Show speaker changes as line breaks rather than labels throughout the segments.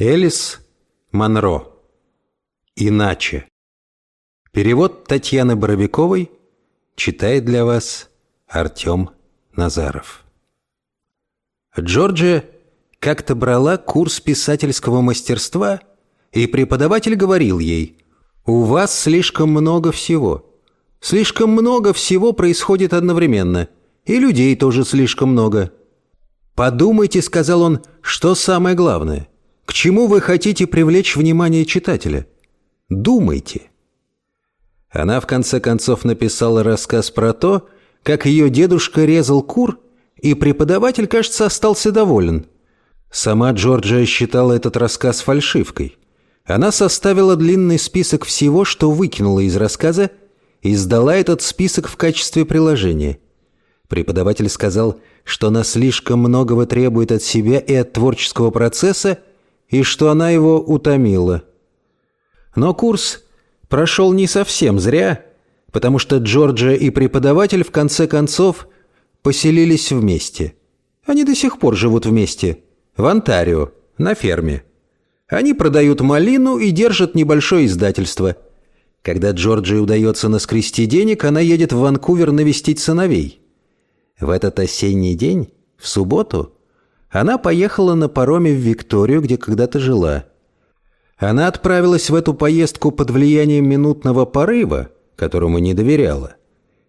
Элис Монро. Иначе. Перевод Татьяны Боровиковой читает для вас Артем Назаров. Джорджия как-то брала курс писательского мастерства, и преподаватель говорил ей, «У вас слишком много всего. Слишком много всего происходит одновременно, и людей тоже слишком много». «Подумайте», — сказал он, — «что самое главное — к чему вы хотите привлечь внимание читателя? Думайте. Она в конце концов написала рассказ про то, как ее дедушка резал кур, и преподаватель, кажется, остался доволен. Сама Джорджия считала этот рассказ фальшивкой. Она составила длинный список всего, что выкинула из рассказа, и сдала этот список в качестве приложения. Преподаватель сказал, что она слишком многого требует от себя и от творческого процесса, и что она его утомила. Но курс прошел не совсем зря, потому что Джорджия и преподаватель в конце концов поселились вместе. Они до сих пор живут вместе, в Онтарио, на ферме. Они продают малину и держат небольшое издательство. Когда Джорджии удается наскрести денег, она едет в Ванкувер навестить сыновей. В этот осенний день, в субботу, она поехала на пароме в Викторию, где когда-то жила. Она отправилась в эту поездку под влиянием минутного порыва, которому не доверяла.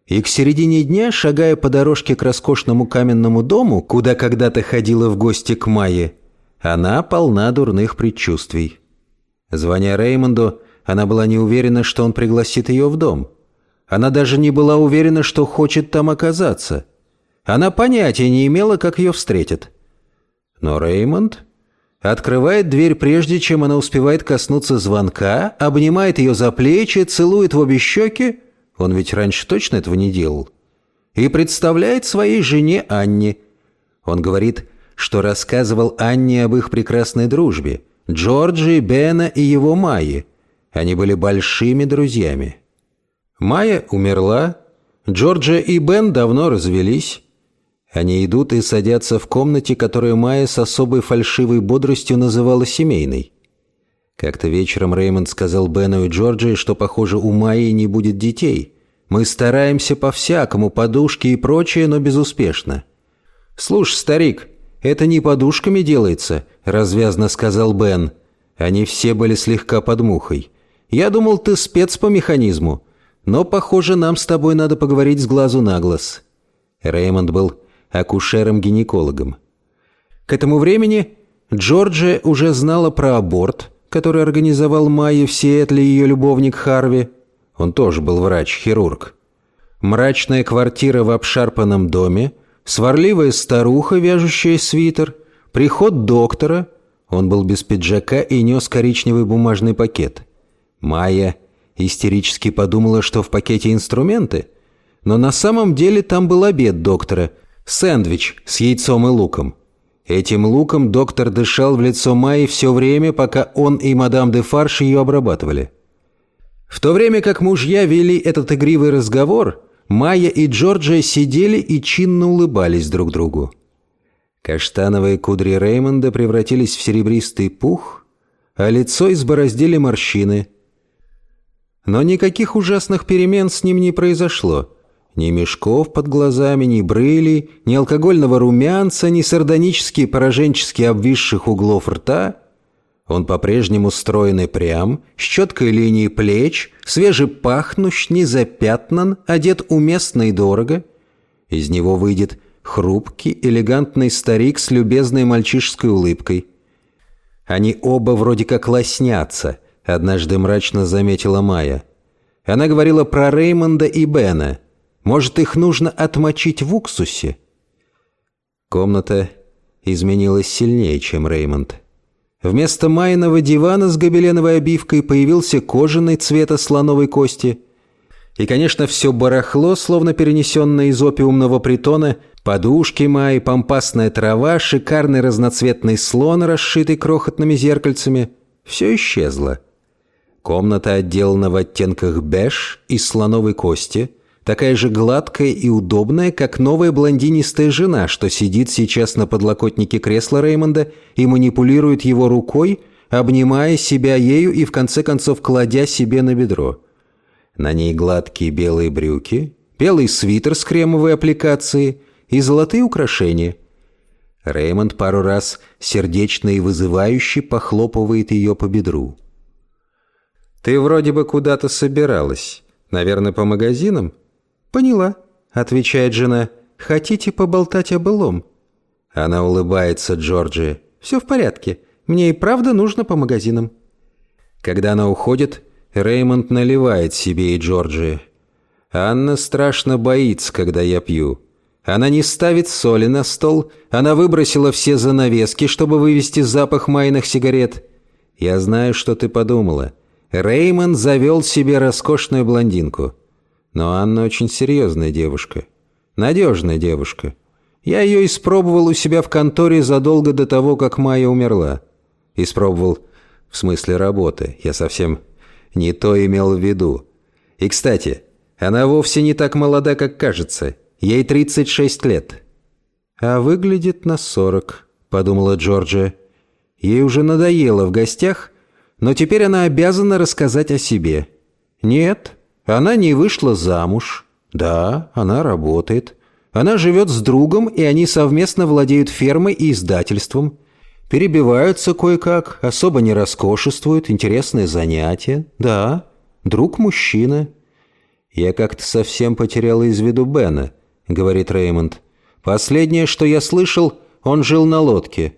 И к середине дня, шагая по дорожке к роскошному каменному дому, куда когда-то ходила в гости к Майе, она полна дурных предчувствий. Звоня Реймонду, она была не уверена, что он пригласит ее в дом. Она даже не была уверена, что хочет там оказаться. Она понятия не имела, как ее встретят. Но Реймонд открывает дверь прежде, чем она успевает коснуться звонка, обнимает ее за плечи, целует в обе щеки, он ведь раньше точно этого не делал, и представляет своей жене Анне. Он говорит, что рассказывал Анне об их прекрасной дружбе, Джорджи, Бена и его Майи. Они были большими друзьями. Майя умерла, Джорджия и Бен давно развелись, они идут и садятся в комнате, которую Майя с особой фальшивой бодростью называла семейной. Как-то вечером Реймонд сказал Бену и Джорджии, что, похоже, у Майи не будет детей. Мы стараемся по-всякому, подушки и прочее, но безуспешно. «Слушай, старик, это не подушками делается», — развязно сказал Бен. Они все были слегка под мухой. «Я думал, ты спец по механизму, но, похоже, нам с тобой надо поговорить с глазу на глаз». Реймонд был акушером-гинекологом. К этому времени Джорджия уже знала про аборт, который организовал Майя в Сиэтле ее любовник Харви. Он тоже был врач-хирург. Мрачная квартира в обшарпанном доме, сварливая старуха, вяжущая свитер, приход доктора. Он был без пиджака и нес коричневый бумажный пакет. Майя истерически подумала, что в пакете инструменты, но на самом деле там был обед доктора – Сэндвич с яйцом и луком. Этим луком доктор дышал в лицо Майи все время, пока он и мадам де Фарш ее обрабатывали. В то время как мужья вели этот игривый разговор, Майя и Джорджия сидели и чинно улыбались друг другу. Каштановые кудри Реймонда превратились в серебристый пух, а лицо избороздили морщины. Но никаких ужасных перемен с ним не произошло – ни мешков под глазами, ни брыли, ни алкогольного румянца, ни сардонически пораженчески обвисших углов рта. Он по-прежнему стройный прям, с четкой линией плеч, свежепахнущ, незапятнан, одет уместно и дорого. Из него выйдет хрупкий, элегантный старик с любезной мальчишеской улыбкой. Они оба вроде как лоснятся, однажды мрачно заметила Майя. Она говорила про Реймонда и Бена – может, их нужно отмочить в уксусе?» Комната изменилась сильнее, чем Реймонд. Вместо майного дивана с гобеленовой обивкой появился кожаный цвета слоновой кости. И, конечно, все барахло, словно перенесенное из опиумного притона, подушки май, помпасная трава, шикарный разноцветный слон, расшитый крохотными зеркальцами — все исчезло. Комната отделана в оттенках беж и слоновой кости — такая же гладкая и удобная, как новая блондинистая жена, что сидит сейчас на подлокотнике кресла Реймонда и манипулирует его рукой, обнимая себя ею и в конце концов кладя себе на бедро. На ней гладкие белые брюки, белый свитер с кремовой аппликацией и золотые украшения. Реймонд пару раз сердечно и вызывающе похлопывает ее по бедру. «Ты вроде бы куда-то собиралась. Наверное, по магазинам?» «Поняла», — отвечает жена. «Хотите поболтать о былом?» Она улыбается Джорджи. «Все в порядке. Мне и правда нужно по магазинам». Когда она уходит, Реймонд наливает себе и Джорджи. Анна страшно боится, когда я пью. Она не ставит соли на стол, она выбросила все занавески, чтобы вывести запах майных сигарет. Я знаю, что ты подумала. Реймонд завел себе роскошную блондинку. Но Анна очень серьезная девушка. Надежная девушка. Я ее испробовал у себя в конторе задолго до того, как Майя умерла. Испробовал в смысле работы. Я совсем не то имел в виду. И, кстати, она вовсе не так молода, как кажется. Ей 36 лет. А выглядит на 40, подумала Джорджия. Ей уже надоело в гостях, но теперь она обязана рассказать о себе. Нет, она не вышла замуж. Да, она работает. Она живет с другом, и они совместно владеют фермой и издательством. Перебиваются кое-как, особо не роскошествуют, интересное занятие. Да, друг-мужчина. «Я как-то совсем потерял из виду Бена», — говорит Реймонд. «Последнее, что я слышал, он жил на лодке».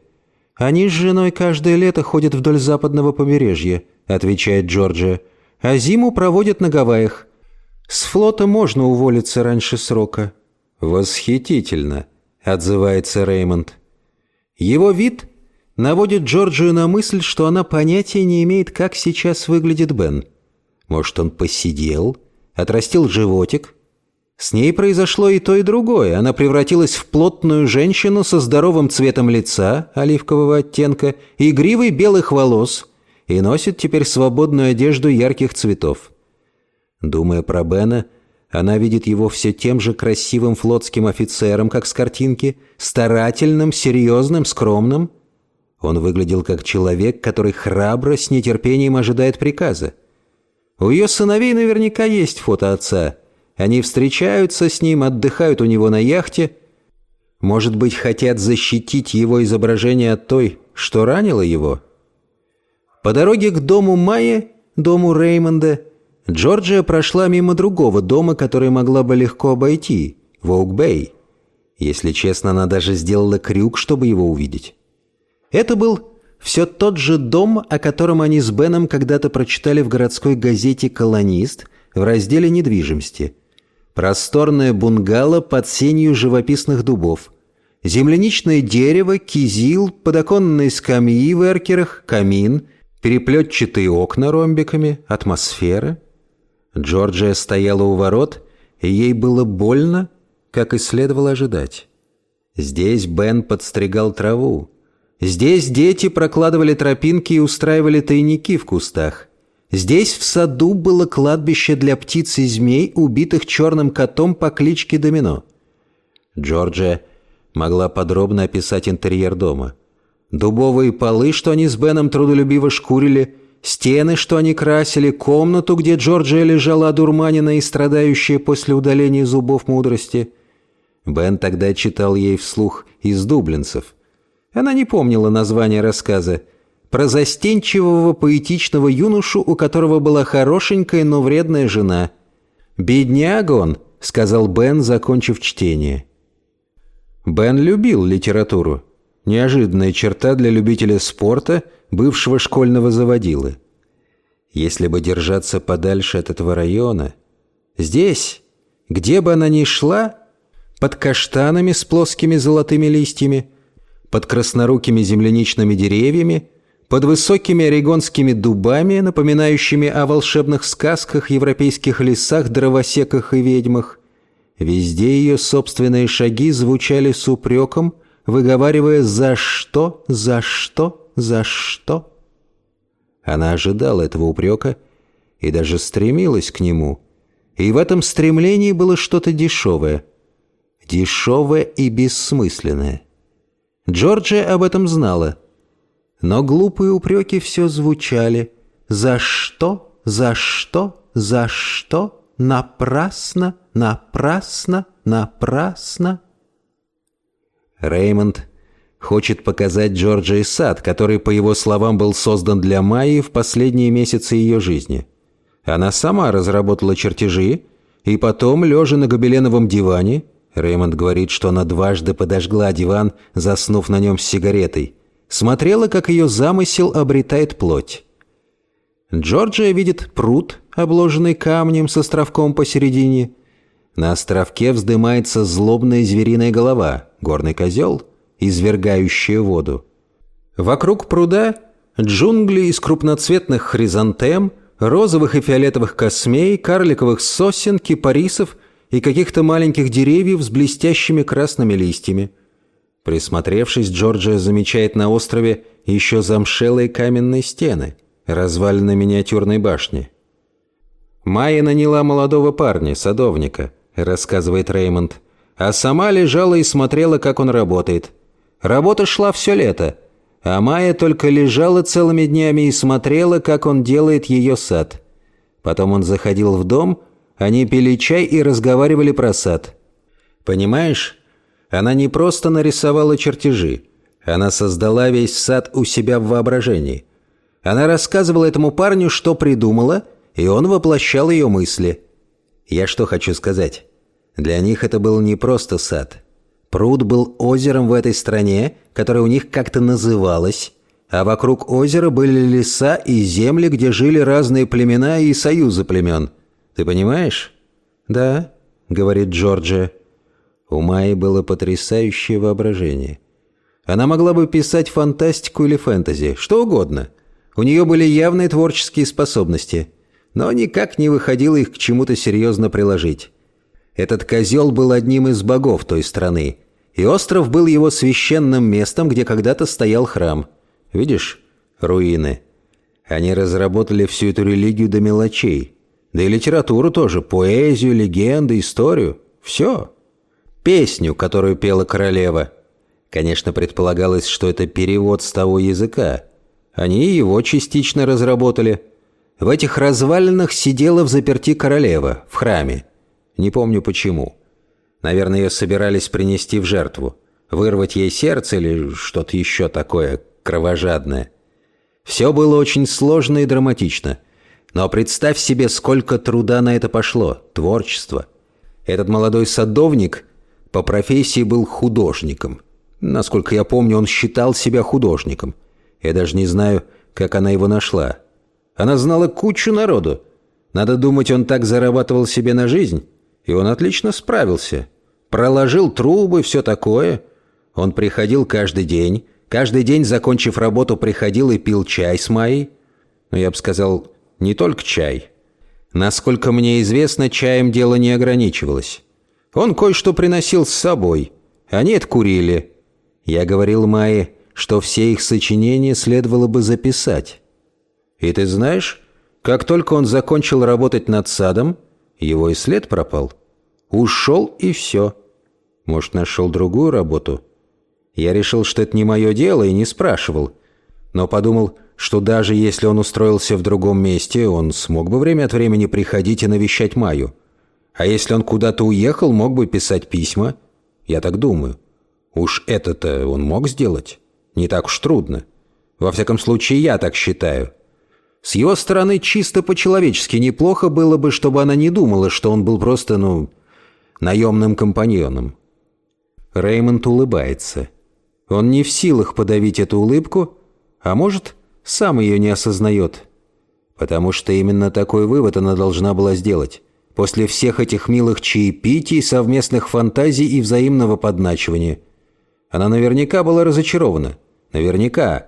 «Они с женой каждое лето ходят вдоль западного побережья», — отвечает Джорджия. «А зиму проводят на Гавайях. С флота можно уволиться раньше срока». «Восхитительно», — отзывается Реймонд. Его вид наводит Джорджию на мысль, что она понятия не имеет, как сейчас выглядит Бен. Может, он посидел, отрастил животик. С ней произошло и то, и другое. Она превратилась в плотную женщину со здоровым цветом лица, оливкового оттенка, и гривой белых волос, и носит теперь свободную одежду ярких цветов. Думая про Бена, она видит его все тем же красивым флотским офицером, как с картинки, старательным, серьезным, скромным. Он выглядел как человек, который храбро, с нетерпением ожидает приказа. У ее сыновей наверняка есть фото отца. Они встречаются с ним, отдыхают у него на яхте. Может быть, хотят защитить его изображение от той, что ранило его? По дороге к дому Майи, дому Реймонда, Джорджия прошла мимо другого дома, который могла бы легко обойти, в Оук-Бэй. Если честно, она даже сделала крюк, чтобы его увидеть. Это был все тот же дом, о котором они с Беном когда-то прочитали в городской газете «Колонист» в разделе недвижимости. Просторное бунгало под сенью живописных дубов. Земляничное дерево, кизил, подоконные скамьи в эркерах, камин, переплетчатые окна ромбиками, атмосфера — Джорджия стояла у ворот, и ей было больно, как и следовало ожидать. Здесь Бен подстригал траву. Здесь дети прокладывали тропинки и устраивали тайники в кустах. Здесь в саду было кладбище для птиц и змей, убитых черным котом по кличке Домино. Джорджия могла подробно описать интерьер дома. Дубовые полы, что они с Беном трудолюбиво шкурили, Стены, что они красили, комнату, где Джорджия лежала одурманенная и страдающая после удаления зубов мудрости. Бен тогда читал ей вслух из дублинцев. Она не помнила название рассказа. Про застенчивого поэтичного юношу, у которого была хорошенькая, но вредная жена. «Бедняга он», — сказал Бен, закончив чтение. Бен любил литературу. Неожиданная черта для любителя спорта — бывшего школьного заводилы. Если бы держаться подальше от этого района, здесь, где бы она ни шла, под каштанами с плоскими золотыми листьями, под краснорукими земляничными деревьями, под высокими орегонскими дубами, напоминающими о волшебных сказках, европейских лесах, дровосеках и ведьмах, везде ее собственные шаги звучали с упреком, выговаривая «за что? За что?» За что? Она ожидала этого упрека и даже стремилась к нему. И в этом стремлении было что-то дешевое. Дешевое и бессмысленное. Джорджия об этом знала. Но глупые упреки все звучали. «За что? За что? За что? Напрасно, напрасно, напрасно!» Реймонд хочет показать Джорджии сад, который, по его словам, был создан для Майи в последние месяцы ее жизни. Она сама разработала чертежи, и потом, лежа на гобеленовом диване, Реймонд говорит, что она дважды подожгла диван, заснув на нем с сигаретой, смотрела, как ее замысел обретает плоть. Джорджия видит пруд, обложенный камнем с островком посередине. На островке вздымается злобная звериная голова, горный козел, извергающая воду. Вокруг пруда джунгли из крупноцветных хризантем, розовых и фиолетовых космей, карликовых сосен, кипарисов и каких-то маленьких деревьев с блестящими красными листьями. Присмотревшись, Джорджия замечает на острове еще замшелые каменные стены, развалины миниатюрной башни. «Майя наняла молодого парня, садовника», — рассказывает Реймонд, а сама лежала и смотрела, как он работает. Работа шла все лето, а Майя только лежала целыми днями и смотрела, как он делает ее сад. Потом он заходил в дом — они пили чай и разговаривали про сад. Понимаешь, она не просто нарисовала чертежи. Она создала весь сад у себя в воображении. Она рассказывала этому парню, что придумала, и он воплощал ее мысли. Я что хочу сказать? Для них это был не просто сад. Пруд был озером в этой стране, которое у них как-то называлось, а вокруг озера были леса и земли, где жили разные племена и союзы племен – ты понимаешь?» «Да», — говорит Джорджия. У Майи было потрясающее воображение. Она могла бы писать фантастику или фэнтези, что угодно. У нее были явные творческие способности, но никак не выходило их к чему-то серьезно приложить. Этот козел был одним из богов той страны, и остров был его священным местом, где когда-то стоял храм. Видишь, руины. Они разработали всю эту религию до мелочей. Да и литературу тоже, поэзию, легенды, историю. Все. Песню, которую пела королева. Конечно, предполагалось, что это перевод с того языка. Они его частично разработали. В этих развалинах сидела в заперти королева, в храме. Не помню почему. Наверное, ее собирались принести в жертву. Вырвать ей сердце или что-то еще такое кровожадное. Все было очень сложно и драматично – но представь себе, сколько труда на это пошло, творчество. Этот молодой садовник по профессии был художником. Насколько я помню, он считал себя художником. Я даже не знаю, как она его нашла. Она знала кучу народу. Надо думать, он так зарабатывал себе на жизнь. И он отлично справился. Проложил трубы, все такое. Он приходил каждый день. Каждый день, закончив работу, приходил и пил чай с Майей. Ну, я бы сказал, не только чай. Насколько мне известно, чаем дело не ограничивалось. Он кое-что приносил с собой. Они это курили. Я говорил Майе, что все их сочинения следовало бы записать. И ты знаешь, как только он закончил работать над садом, его и след пропал. Ушел и все. Может, нашел другую работу? Я решил, что это не мое дело, и не спрашивал. Но подумал, что даже если он устроился в другом месте, он смог бы время от времени приходить и навещать Маю. А если он куда-то уехал, мог бы писать письма. Я так думаю. Уж это-то он мог сделать. Не так уж трудно. Во всяком случае, я так считаю. С его стороны, чисто по-человечески неплохо было бы, чтобы она не думала, что он был просто, ну, наемным компаньоном. Реймонд улыбается. Он не в силах подавить эту улыбку, а может, сам ее не осознает. Потому что именно такой вывод она должна была сделать. После всех этих милых чаепитий, совместных фантазий и взаимного подначивания. Она наверняка была разочарована. Наверняка.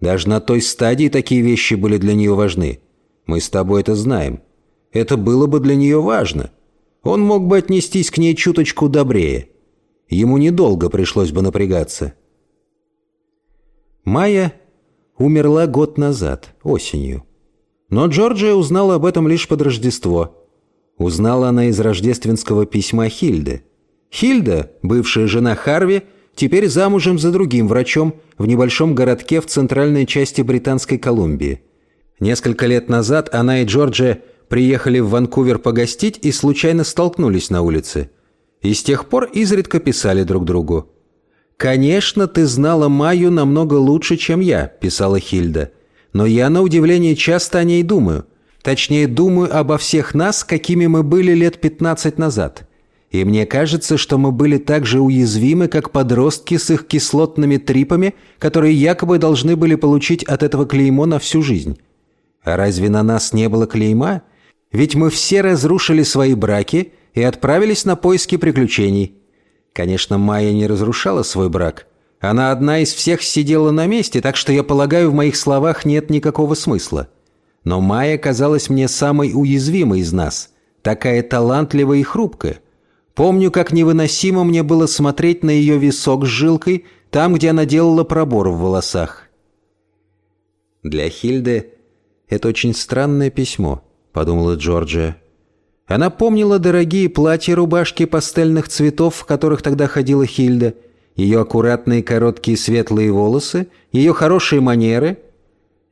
Даже на той стадии такие вещи были для нее важны. Мы с тобой это знаем. Это было бы для нее важно. Он мог бы отнестись к ней чуточку добрее. Ему недолго пришлось бы напрягаться. Майя умерла год назад, осенью. Но Джорджия узнала об этом лишь под Рождество. Узнала она из рождественского письма Хильды. Хильда, бывшая жена Харви, теперь замужем за другим врачом в небольшом городке в центральной части Британской Колумбии. Несколько лет назад она и Джорджия приехали в Ванкувер погостить и случайно столкнулись на улице. И с тех пор изредка писали друг другу. «Конечно, ты знала Майю намного лучше, чем я», – писала Хильда. «Но я, на удивление, часто о ней думаю. Точнее, думаю обо всех нас, какими мы были лет 15 назад. И мне кажется, что мы были так же уязвимы, как подростки с их кислотными трипами, которые якобы должны были получить от этого клеймо на всю жизнь. А разве на нас не было клейма? Ведь мы все разрушили свои браки и отправились на поиски приключений. Конечно, Майя не разрушала свой брак. Она одна из всех сидела на месте, так что я полагаю, в моих словах нет никакого смысла. Но Майя казалась мне самой уязвимой из нас, такая талантливая и хрупкая. Помню, как невыносимо мне было смотреть на ее висок с жилкой, там, где она делала пробор в волосах. Для Хильды это очень странное письмо, подумала Джорджия. Она помнила дорогие платья-рубашки пастельных цветов, в которых тогда ходила Хильда, ее аккуратные короткие светлые волосы, ее хорошие манеры.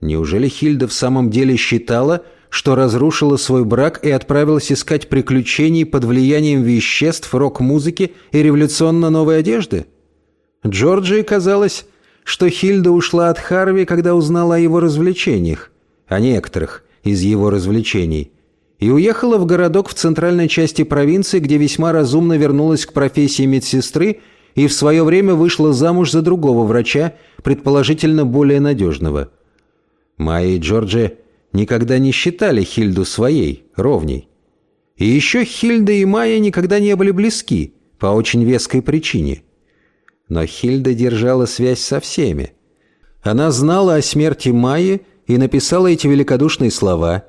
Неужели Хильда в самом деле считала, что разрушила свой брак и отправилась искать приключений под влиянием веществ, рок-музыки и революционно новой одежды? Джорджии казалось, что Хильда ушла от Харви, когда узнала о его развлечениях о некоторых из его развлечений, и уехала в городок в центральной части провинции, где весьма разумно вернулась к профессии медсестры и в свое время вышла замуж за другого врача, предположительно более надежного. Майя и Джорджи никогда не считали Хильду своей, ровней. И еще Хильда и Майя никогда не были близки, по очень веской причине. Но Хильда держала связь со всеми. Она знала о смерти Майи и написала эти великодушные слова.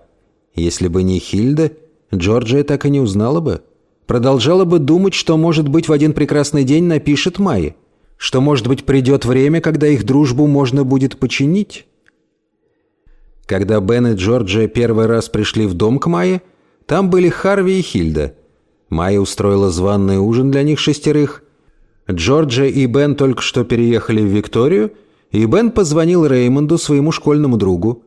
Если бы не Хильда, Джорджия так и не узнала бы. Продолжала бы думать, что, может быть, в один прекрасный день напишет Майе. Что, может быть, придет время, когда их дружбу можно будет починить. Когда Бен и Джорджия первый раз пришли в дом к Майе, там были Харви и Хильда. Майя устроила званный ужин для них шестерых. Джорджия и Бен только что переехали в Викторию – и Бен позвонил Реймонду, своему школьному другу.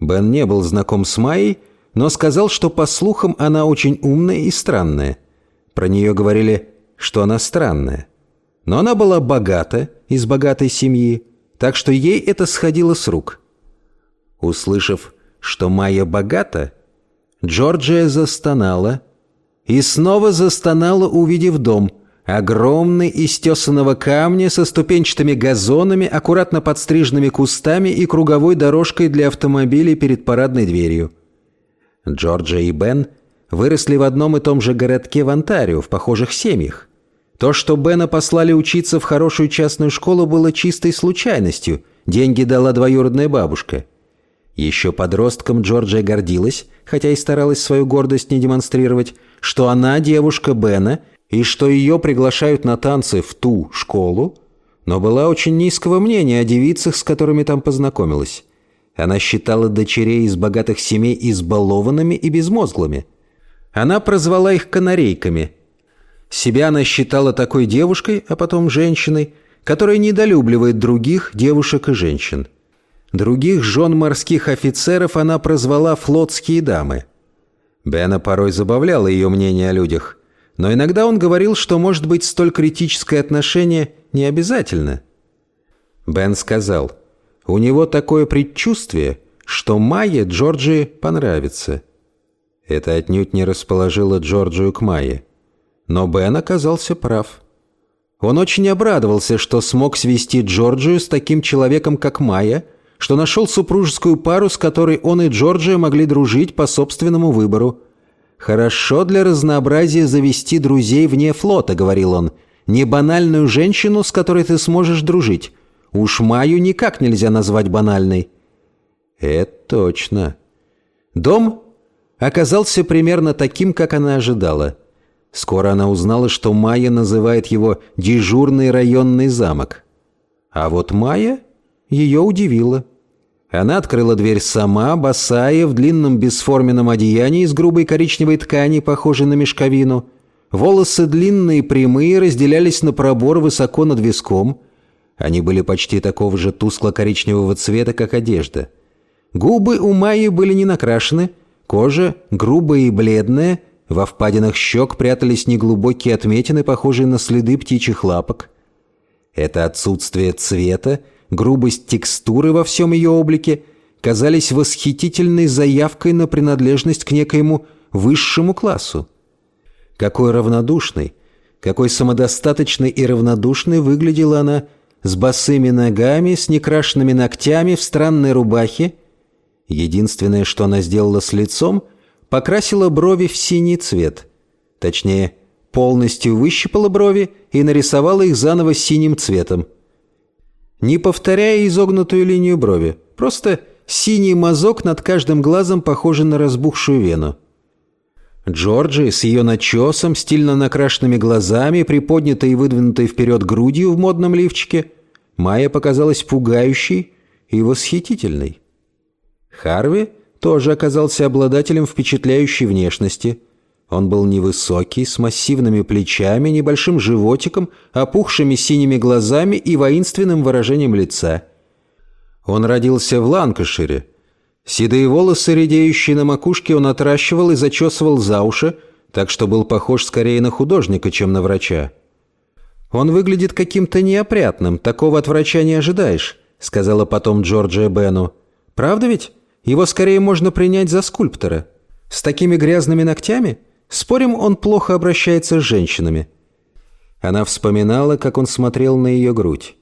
Бен не был знаком с Майей, но сказал, что, по слухам, она очень умная и странная. Про нее говорили, что она странная. Но она была богата, из богатой семьи, так что ей это сходило с рук. Услышав, что Майя богата, Джорджия застонала и снова застонала, увидев дом – Огромный из тесаного камня со ступенчатыми газонами, аккуратно подстриженными кустами и круговой дорожкой для автомобилей перед парадной дверью. Джорджа и Бен выросли в одном и том же городке в Онтарио, в похожих семьях. То, что Бена послали учиться в хорошую частную школу, было чистой случайностью. Деньги дала двоюродная бабушка. Еще подростком Джорджия гордилась, хотя и старалась свою гордость не демонстрировать, что она девушка Бена – и что ее приглашают на танцы в ту школу, но была очень низкого мнения о девицах, с которыми там познакомилась. Она считала дочерей из богатых семей избалованными и безмозглыми. Она прозвала их канарейками. Себя она считала такой девушкой, а потом женщиной, которая недолюбливает других девушек и женщин. Других жен морских офицеров она прозвала «флотские дамы». Бена порой забавляла ее мнение о людях – но иногда он говорил, что, может быть, столь критическое отношение не обязательно. Бен сказал, у него такое предчувствие, что Майе Джорджии понравится. Это отнюдь не расположило Джорджию к Майе. Но Бен оказался прав. Он очень обрадовался, что смог свести Джорджию с таким человеком, как Майя, что нашел супружескую пару, с которой он и Джорджия могли дружить по собственному выбору – «Хорошо для разнообразия завести друзей вне флота», — говорил он. «Не банальную женщину, с которой ты сможешь дружить. Уж Маю никак нельзя назвать банальной». «Это точно». Дом оказался примерно таким, как она ожидала. Скоро она узнала, что Майя называет его «дежурный районный замок». А вот Майя ее удивила. Она открыла дверь сама, босая, в длинном бесформенном одеянии из грубой коричневой ткани, похожей на мешковину. волосы длинные и прямые разделялись на пробор высоко над виском. Они были почти такого же тускло-коричневого цвета, как одежда. Губы у Майи были не накрашены, кожа грубая и бледная, во впадинах щек прятались неглубокие отметины, похожие на следы птичьих лапок. Это отсутствие цвета, грубость текстуры во всем ее облике казались восхитительной заявкой на принадлежность к некоему высшему классу. Какой равнодушной, какой самодостаточной и равнодушной выглядела она с босыми ногами, с некрашенными ногтями, в странной рубахе. Единственное, что она сделала с лицом, покрасила брови в синий цвет. Точнее, полностью выщипала брови и нарисовала их заново синим цветом. Не повторяя изогнутую линию брови, просто синий мазок над каждым глазом похожий на разбухшую вену. Джорджи с ее начесом, стильно накрашенными глазами, приподнятой и выдвинутой вперед грудью в модном лифчике, Майя показалась пугающей и восхитительной. Харви тоже оказался обладателем впечатляющей внешности. Он был невысокий, с массивными плечами, небольшим животиком, опухшими синими глазами и воинственным выражением лица. Он родился в Ланкашире, Седые волосы, редеющие на макушке, он отращивал и зачесывал за уши, так что был похож скорее на художника, чем на врача. «Он выглядит каким-то неопрятным, такого от врача не ожидаешь», сказала потом Джорджия Бену. «Правда ведь? Его скорее можно принять за скульптора. С такими грязными ногтями? Спорим, он плохо обращается с женщинами». Она вспоминала, как он смотрел на ее грудь.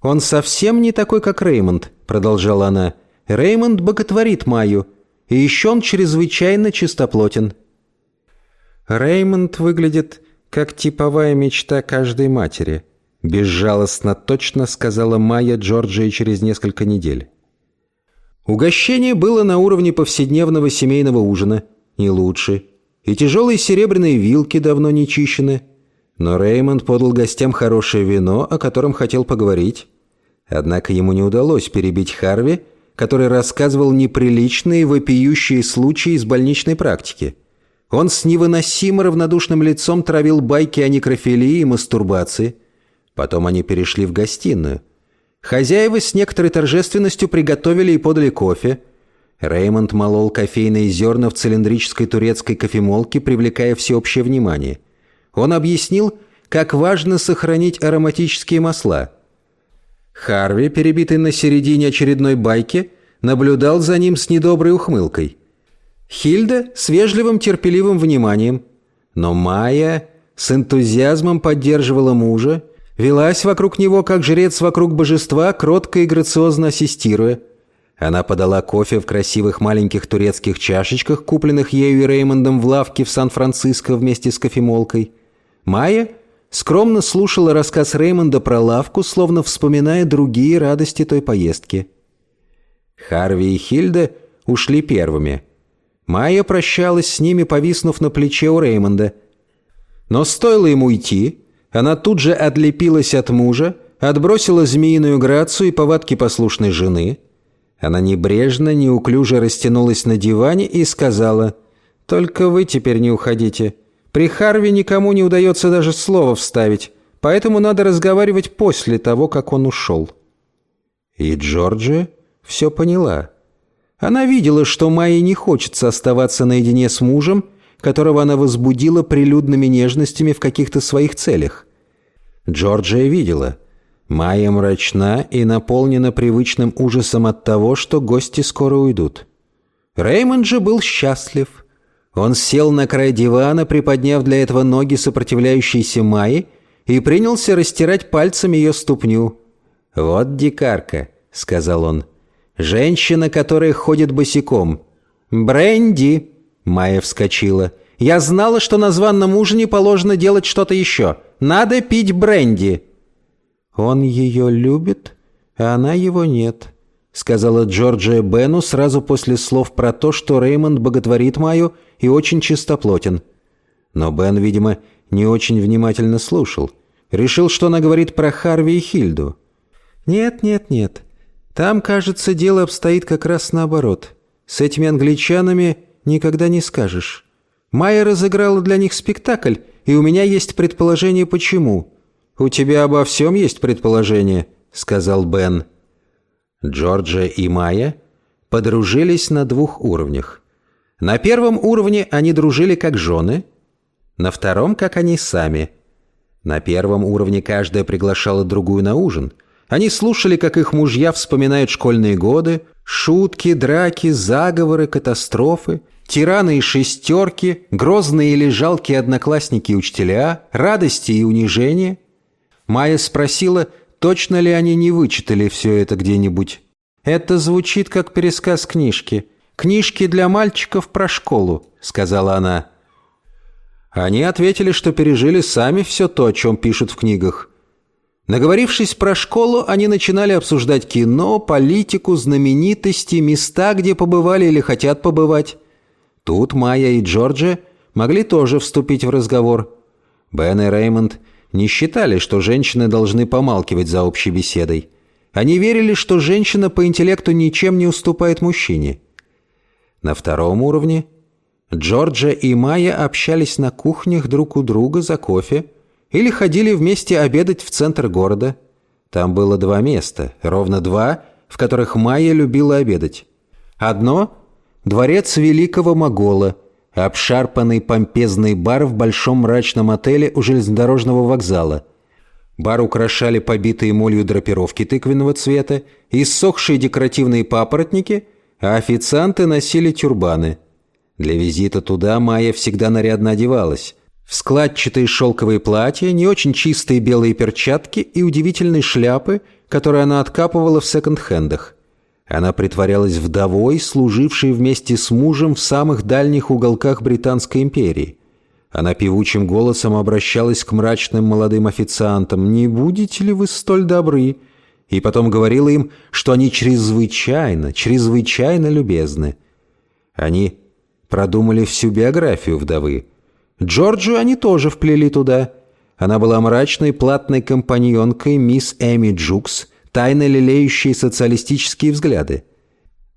«Он совсем не такой, как Реймонд», — продолжала она. Реймонд боготворит Майю, и еще он чрезвычайно чистоплотен. Реймонд выглядит как типовая мечта каждой матери, безжалостно точно сказала Майя Джорджии через несколько недель. Угощение было на уровне повседневного семейного ужина, не лучше, и тяжелые серебряные вилки давно не чищены, но Реймонд подал гостям хорошее вино, о котором хотел поговорить. Однако ему не удалось перебить Харви, который рассказывал неприличные, вопиющие случаи из больничной практики. Он с невыносимо равнодушным лицом травил байки о некрофилии и мастурбации. Потом они перешли в гостиную. Хозяева с некоторой торжественностью приготовили и подали кофе. Реймонд молол кофейные зерна в цилиндрической турецкой кофемолке, привлекая всеобщее внимание. Он объяснил, как важно сохранить ароматические масла – Харви, перебитый на середине очередной байки, наблюдал за ним с недоброй ухмылкой. Хильда с вежливым терпеливым вниманием. Но Майя с энтузиазмом поддерживала мужа, велась вокруг него, как жрец вокруг божества, кротко и грациозно ассистируя. Она подала кофе в красивых маленьких турецких чашечках, купленных ею и Реймондом в лавке в Сан-Франциско вместе с кофемолкой. Майя скромно слушала рассказ Реймонда про лавку, словно вспоминая другие радости той поездки. Харви и Хильда ушли первыми. Майя прощалась с ними, повиснув на плече у Реймонда. Но стоило ему идти, она тут же отлепилась от мужа, отбросила змеиную грацию и повадки послушной жены. Она небрежно, неуклюже растянулась на диване и сказала «Только вы теперь не уходите. При Харви никому не удается даже слова вставить, поэтому надо разговаривать после того, как он ушел». И Джорджия все поняла. Она видела, что Майе не хочется оставаться наедине с мужем, которого она возбудила прилюдными нежностями в каких-то своих целях. Джорджия видела. Майя мрачна и наполнена привычным ужасом от того, что гости скоро уйдут. Реймонд же был счастлив. Он сел на край дивана, приподняв для этого ноги сопротивляющейся Майи, и принялся растирать пальцами ее ступню. «Вот дикарка», — сказал он. «Женщина, которая ходит босиком». «Бренди!» — Майя вскочила. «Я знала, что на званном ужине положено делать что-то еще. Надо пить бренди». «Он ее любит, а она его нет», — сказала Джорджия Бену сразу после слов про то, что Реймонд боготворит Майю и очень чистоплотен. Но Бен, видимо, не очень внимательно слушал. Решил, что она говорит про Харви и Хильду. «Нет, нет, нет. Там, кажется, дело обстоит как раз наоборот. С этими англичанами никогда не скажешь. Майя разыграла для них спектакль и у меня есть предположение, почему». «У тебя обо всем есть предположение», — сказал Бен. Джорджа и Майя подружились на двух уровнях. На первом уровне они дружили как жены, на втором — как они сами. На первом уровне каждая приглашала другую на ужин. Они слушали, как их мужья вспоминают школьные годы, шутки, драки, заговоры, катастрофы, тираны и шестерки, грозные или жалкие одноклассники и учителя, радости и унижения — Майя спросила, точно ли они не вычитали все это где-нибудь. «Это звучит как пересказ книжки. Книжки для мальчиков про школу», — сказала она. Они ответили, что пережили сами все то, о чем пишут в книгах. Наговорившись про школу, они начинали обсуждать кино, политику, знаменитости, места, где побывали или хотят побывать. Тут Майя и Джорджи могли тоже вступить в разговор. Бен и Реймонд не считали, что женщины должны помалкивать за общей беседой. Они верили, что женщина по интеллекту ничем не уступает мужчине. На втором уровне Джорджа и Майя общались на кухнях друг у друга за кофе или ходили вместе обедать в центр города. Там было два места, ровно два, в которых Майя любила обедать. Одно – дворец великого Могола – обшарпанный помпезный бар в большом мрачном отеле у железнодорожного вокзала. Бар украшали побитые молью драпировки тыквенного цвета, иссохшие декоративные папоротники, а официанты носили тюрбаны. Для визита туда Майя всегда нарядно одевалась. В складчатые шелковые платья, не очень чистые белые перчатки и удивительные шляпы, которые она откапывала в секонд-хендах – она притворялась вдовой, служившей вместе с мужем в самых дальних уголках Британской империи. Она певучим голосом обращалась к мрачным молодым официантам «Не будете ли вы столь добры?» И потом говорила им, что они чрезвычайно, чрезвычайно любезны. Они продумали всю биографию вдовы. Джорджию они тоже вплели туда. Она была мрачной платной компаньонкой мисс Эми Джукс – тайно лелеющие социалистические взгляды.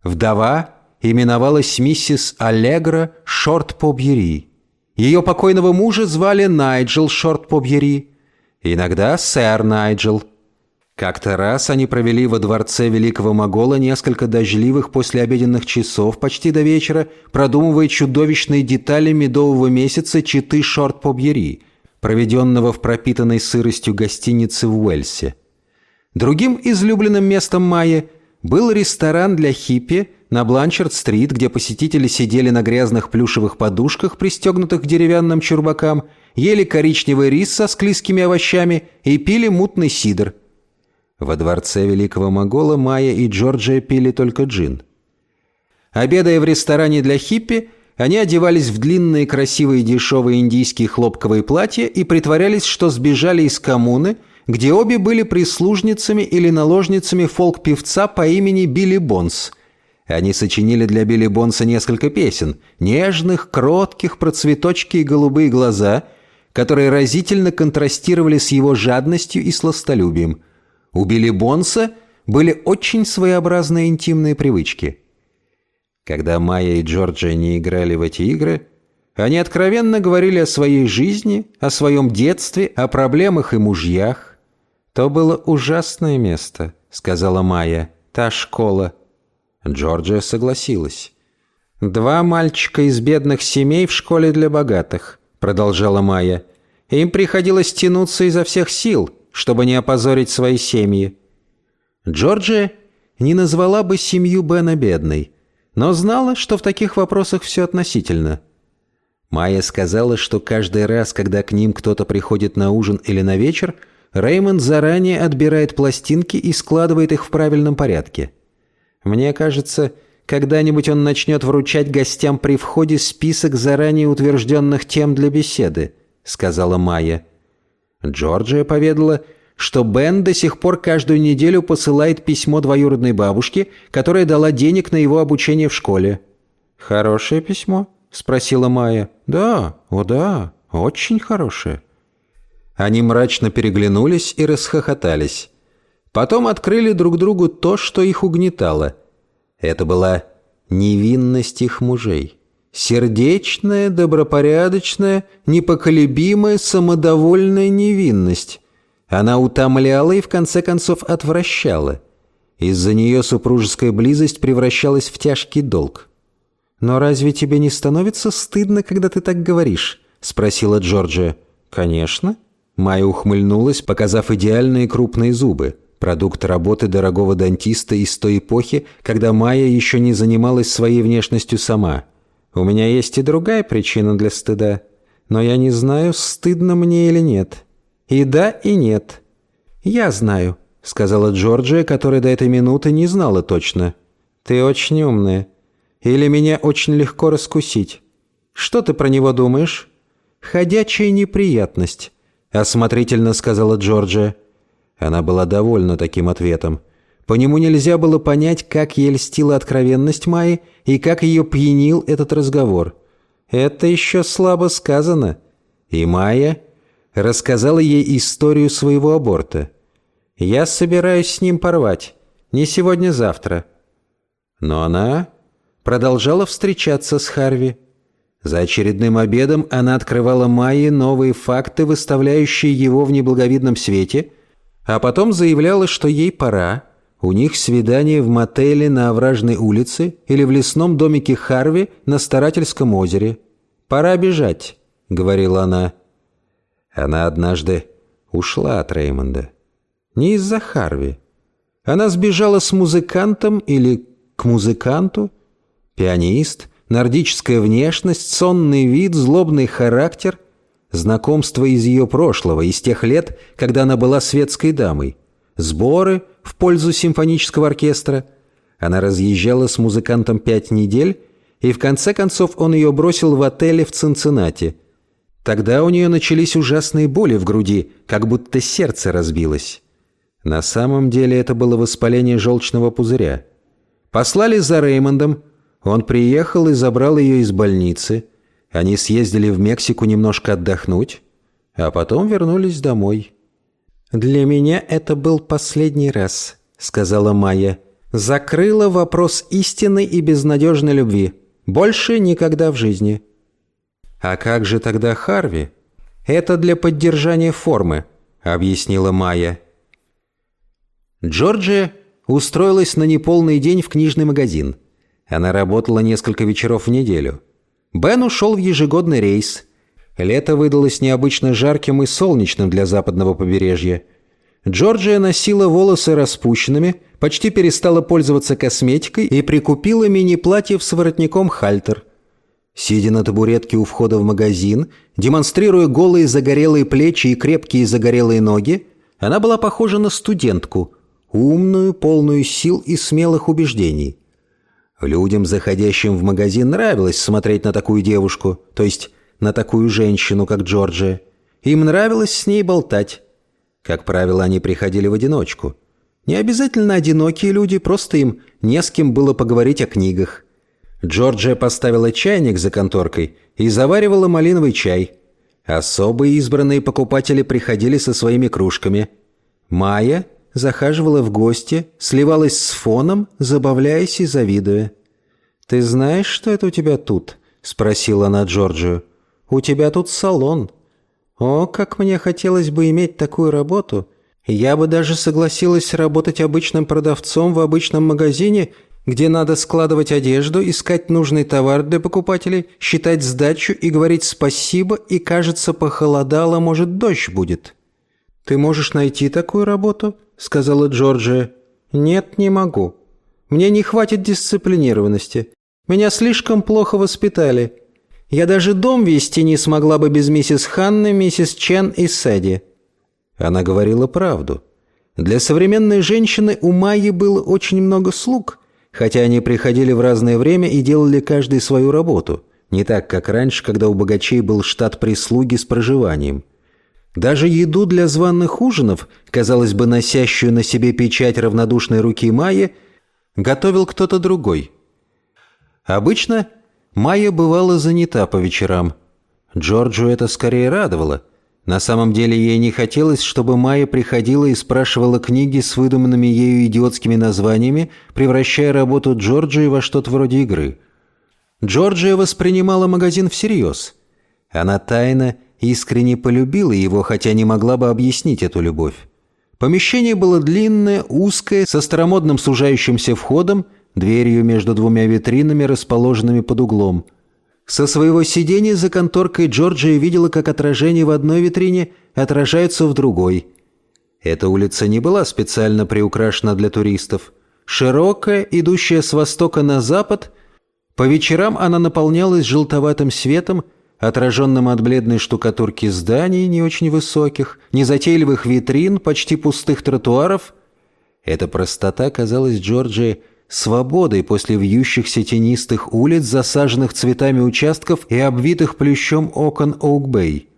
Вдова именовалась миссис Аллегра Шорт-Побьери. Ее покойного мужа звали Найджел Шорт-Побьери, иногда сэр Найджел. Как-то раз они провели во дворце Великого Могола несколько дождливых послеобеденных часов почти до вечера, продумывая чудовищные детали медового месяца читы Шорт-Побьери, проведенного в пропитанной сыростью гостинице в Уэльсе. Другим излюбленным местом Майи был ресторан для хиппи на Бланчард-стрит, где посетители сидели на грязных плюшевых подушках, пристегнутых к деревянным чурбакам, ели коричневый рис со склизкими овощами и пили мутный сидр. Во дворце Великого Могола Майя и Джорджия пили только джин. Обедая в ресторане для хиппи, они одевались в длинные красивые дешевые индийские хлопковые платья и притворялись, что сбежали из коммуны – где обе были прислужницами или наложницами фолк-певца по имени Билли Бонс. Они сочинили для Билли Бонса несколько песен, нежных, кротких, про цветочки и голубые глаза, которые разительно контрастировали с его жадностью и сластолюбием. У Билли Бонса были очень своеобразные интимные привычки. Когда Майя и Джорджия не играли в эти игры, они откровенно говорили о своей жизни, о своем детстве, о проблемах и мужьях, «То было ужасное место», — сказала Майя. «Та школа». Джорджия согласилась. «Два мальчика из бедных семей в школе для богатых», — продолжала Майя. «Им приходилось тянуться изо всех сил, чтобы не опозорить свои семьи». Джорджия не назвала бы семью Бена бедной, но знала, что в таких вопросах все относительно. Майя сказала, что каждый раз, когда к ним кто-то приходит на ужин или на вечер, — Реймонд заранее отбирает пластинки и складывает их в правильном порядке. Мне кажется, когда-нибудь он начнет вручать гостям при входе список заранее утвержденных тем для беседы, сказала Майя. Джорджия поведала, что Бен до сих пор каждую неделю посылает письмо двоюродной бабушке, которая дала денег на его обучение в школе. «Хорошее письмо?» — спросила Майя. «Да, о да, очень хорошее». Они мрачно переглянулись и расхохотались. Потом открыли друг другу то, что их угнетало. Это была невинность их мужей. Сердечная, добропорядочная, непоколебимая, самодовольная невинность. Она утомляла и в конце концов отвращала. Из-за нее супружеская близость превращалась в тяжкий долг. «Но разве тебе не становится стыдно, когда ты так говоришь?» — спросила Джорджия. «Конечно». Майя ухмыльнулась, показав идеальные крупные зубы. Продукт работы дорогого дантиста из той эпохи, когда Майя еще не занималась своей внешностью сама. У меня есть и другая причина для стыда. Но я не знаю, стыдно мне или нет. И да, и нет. Я знаю, сказала Джорджия, которая до этой минуты не знала точно. Ты очень умная. Или меня очень легко раскусить. Что ты про него думаешь? Ходячая неприятность, осмотрительно сказала Джорджия. Она была довольна таким ответом. По нему нельзя было понять, как ей льстила откровенность Майи и как ее пьянил этот разговор. Это еще слабо сказано. И Майя рассказала ей историю своего аборта. «Я собираюсь с ним порвать. Не сегодня-завтра». Но она продолжала встречаться с Харви. За очередным обедом она открывала Майе новые факты, выставляющие его в неблаговидном свете, а потом заявляла, что ей пора, у них свидание в мотеле на Овражной улице или в лесном домике Харви на Старательском озере. «Пора бежать», — говорила она. Она однажды ушла от Реймонда. Не из-за Харви. Она сбежала с музыкантом или к музыканту. Пианист, нордическая внешность, сонный вид, злобный характер. Знакомство из ее прошлого, из тех лет, когда она была светской дамой. Сборы — в пользу симфонического оркестра. Она разъезжала с музыкантом пять недель, и в конце концов он ее бросил в отеле в Цинциннати. Тогда у нее начались ужасные боли в груди, как будто сердце разбилось. На самом деле это было воспаление желчного пузыря. Послали за Реймондом, он приехал и забрал ее из больницы. Они съездили в Мексику немножко отдохнуть, а потом вернулись домой. «Для меня это был последний раз», — сказала Майя. «Закрыла вопрос истинной и безнадежной любви. Больше никогда в жизни». «А как же тогда Харви?» «Это для поддержания формы», — объяснила Майя. Джорджия устроилась на неполный день в книжный магазин. Она работала несколько вечеров в неделю. Бен ушел в ежегодный рейс — Лето выдалось необычно жарким и солнечным для западного побережья. Джорджия носила волосы распущенными, почти перестала пользоваться косметикой и прикупила мини-платье с воротником хальтер. Сидя на табуретке у входа в магазин, демонстрируя голые загорелые плечи и крепкие загорелые ноги, она была похожа на студентку, умную, полную сил и смелых убеждений. Людям, заходящим в магазин, нравилось смотреть на такую девушку, то есть на такую женщину, как Джорджия. Им нравилось с ней болтать. Как правило, они приходили в одиночку. Не обязательно одинокие люди, просто им не с кем было поговорить о книгах. Джорджия поставила чайник за конторкой и заваривала малиновый чай. Особые избранные покупатели приходили со своими кружками. Майя захаживала в гости, сливалась с фоном, забавляясь и завидуя. «Ты знаешь, что это у тебя тут?» — спросила она Джорджию. У тебя тут салон. О, как мне хотелось бы иметь такую работу. Я бы даже согласилась работать обычным продавцом в обычном магазине, где надо складывать одежду, искать нужный товар для покупателей, считать сдачу и говорить спасибо, и, кажется, похолодало, может, дождь будет. «Ты можешь найти такую работу?» — сказала Джорджия. «Нет, не могу. Мне не хватит дисциплинированности. Меня слишком плохо воспитали. Я даже дом вести не смогла бы без миссис Ханны, миссис Чен и Сэдди». Она говорила правду. Для современной женщины у Майи было очень много слуг, хотя они приходили в разное время и делали каждый свою работу, не так, как раньше, когда у богачей был штат прислуги с проживанием. Даже еду для званных ужинов, казалось бы, носящую на себе печать равнодушной руки Майи, готовил кто-то другой. Обычно Майя бывала занята по вечерам. Джорджу это скорее радовало. На самом деле ей не хотелось, чтобы Майя приходила и спрашивала книги с выдуманными ею идиотскими названиями, превращая работу Джорджии во что-то вроде игры. Джорджия воспринимала магазин всерьез. Она тайно, искренне полюбила его, хотя не могла бы объяснить эту любовь. Помещение было длинное, узкое, со старомодным сужающимся входом, дверью между двумя витринами, расположенными под углом. Со своего сидения за конторкой Джорджия видела, как отражения в одной витрине отражаются в другой. Эта улица не была специально приукрашена для туристов. Широкая, идущая с востока на запад, по вечерам она наполнялась желтоватым светом, отраженным от бледной штукатурки зданий не очень высоких, незатейливых витрин, почти пустых тротуаров. Эта простота казалась Джорджии свободой после вьющихся тенистых улиц, засаженных цветами участков и обвитых плющом окон Оукбэй.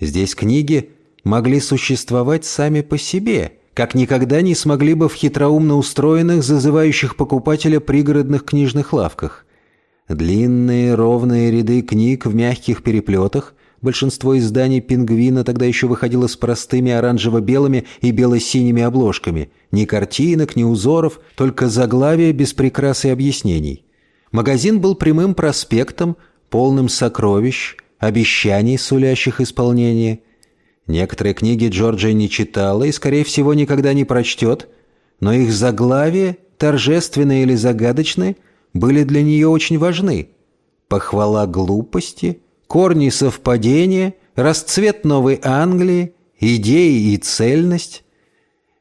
Здесь книги могли существовать сами по себе, как никогда не смогли бы в хитроумно устроенных, зазывающих покупателя пригородных книжных лавках. Длинные ровные ряды книг в мягких переплетах, большинство изданий «Пингвина» тогда еще выходило с простыми оранжево-белыми и бело-синими обложками. Ни картинок, ни узоров, только заглавия без прикрас и объяснений. Магазин был прямым проспектом, полным сокровищ, обещаний, сулящих исполнение. Некоторые книги Джорджия не читала и, скорее всего, никогда не прочтет, но их заглавия, торжественные или загадочные – были для нее очень важны. Похвала глупости, корни совпадения, расцвет Новой Англии, идеи и цельность.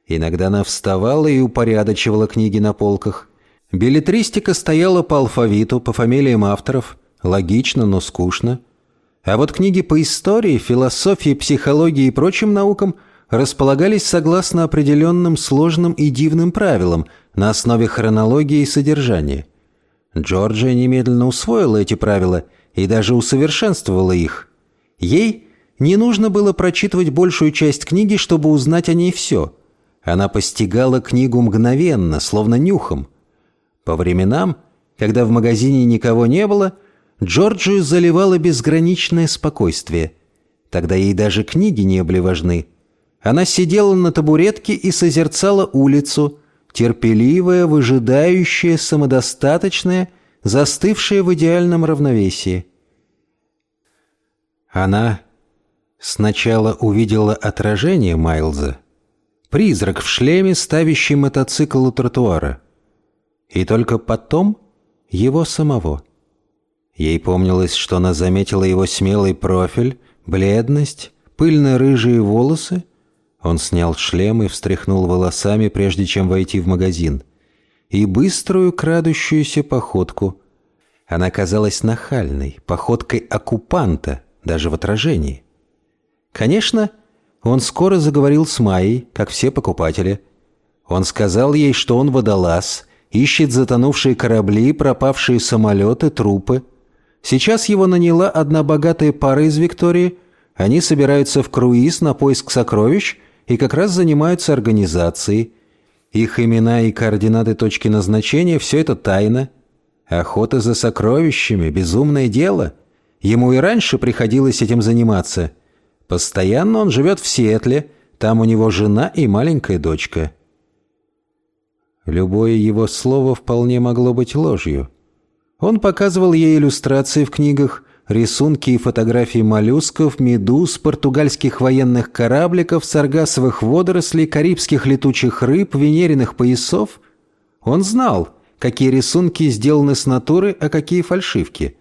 Иногда она вставала и упорядочивала книги на полках. Билетристика стояла по алфавиту, по фамилиям авторов, логично, но скучно. А вот книги по истории, философии, психологии и прочим наукам располагались согласно определенным сложным и дивным правилам на основе хронологии и содержания. Джорджия немедленно усвоила эти правила и даже усовершенствовала их. Ей не нужно было прочитывать большую часть книги, чтобы узнать о ней все. Она постигала книгу мгновенно, словно нюхом. По временам, когда в магазине никого не было, Джорджию заливало безграничное спокойствие. Тогда ей даже книги не были важны. Она сидела на табуретке и созерцала улицу – терпеливая, выжидающая, самодостаточная, застывшая в идеальном равновесии. Она сначала увидела отражение Майлза, призрак в шлеме, ставящий мотоцикл у тротуара, и только потом его самого. Ей помнилось, что она заметила его смелый профиль, бледность, пыльно-рыжие волосы он снял шлем и встряхнул волосами, прежде чем войти в магазин. И быструю крадущуюся походку. Она казалась нахальной, походкой оккупанта, даже в отражении. Конечно, он скоро заговорил с Майей, как все покупатели. Он сказал ей, что он водолаз, ищет затонувшие корабли, пропавшие самолеты, трупы. Сейчас его наняла одна богатая пара из Виктории. Они собираются в круиз на поиск сокровищ – и как раз занимаются организацией. Их имена и координаты точки назначения – все это тайна. Охота за сокровищами – безумное дело. Ему и раньше приходилось этим заниматься. Постоянно он живет в Сиэтле, там у него жена и маленькая дочка. Любое его слово вполне могло быть ложью. Он показывал ей иллюстрации в книгах, рисунки и фотографии моллюсков, медуз, португальских военных корабликов, саргасовых водорослей, карибских летучих рыб, венериных поясов. Он знал, какие рисунки сделаны с натуры, а какие фальшивки.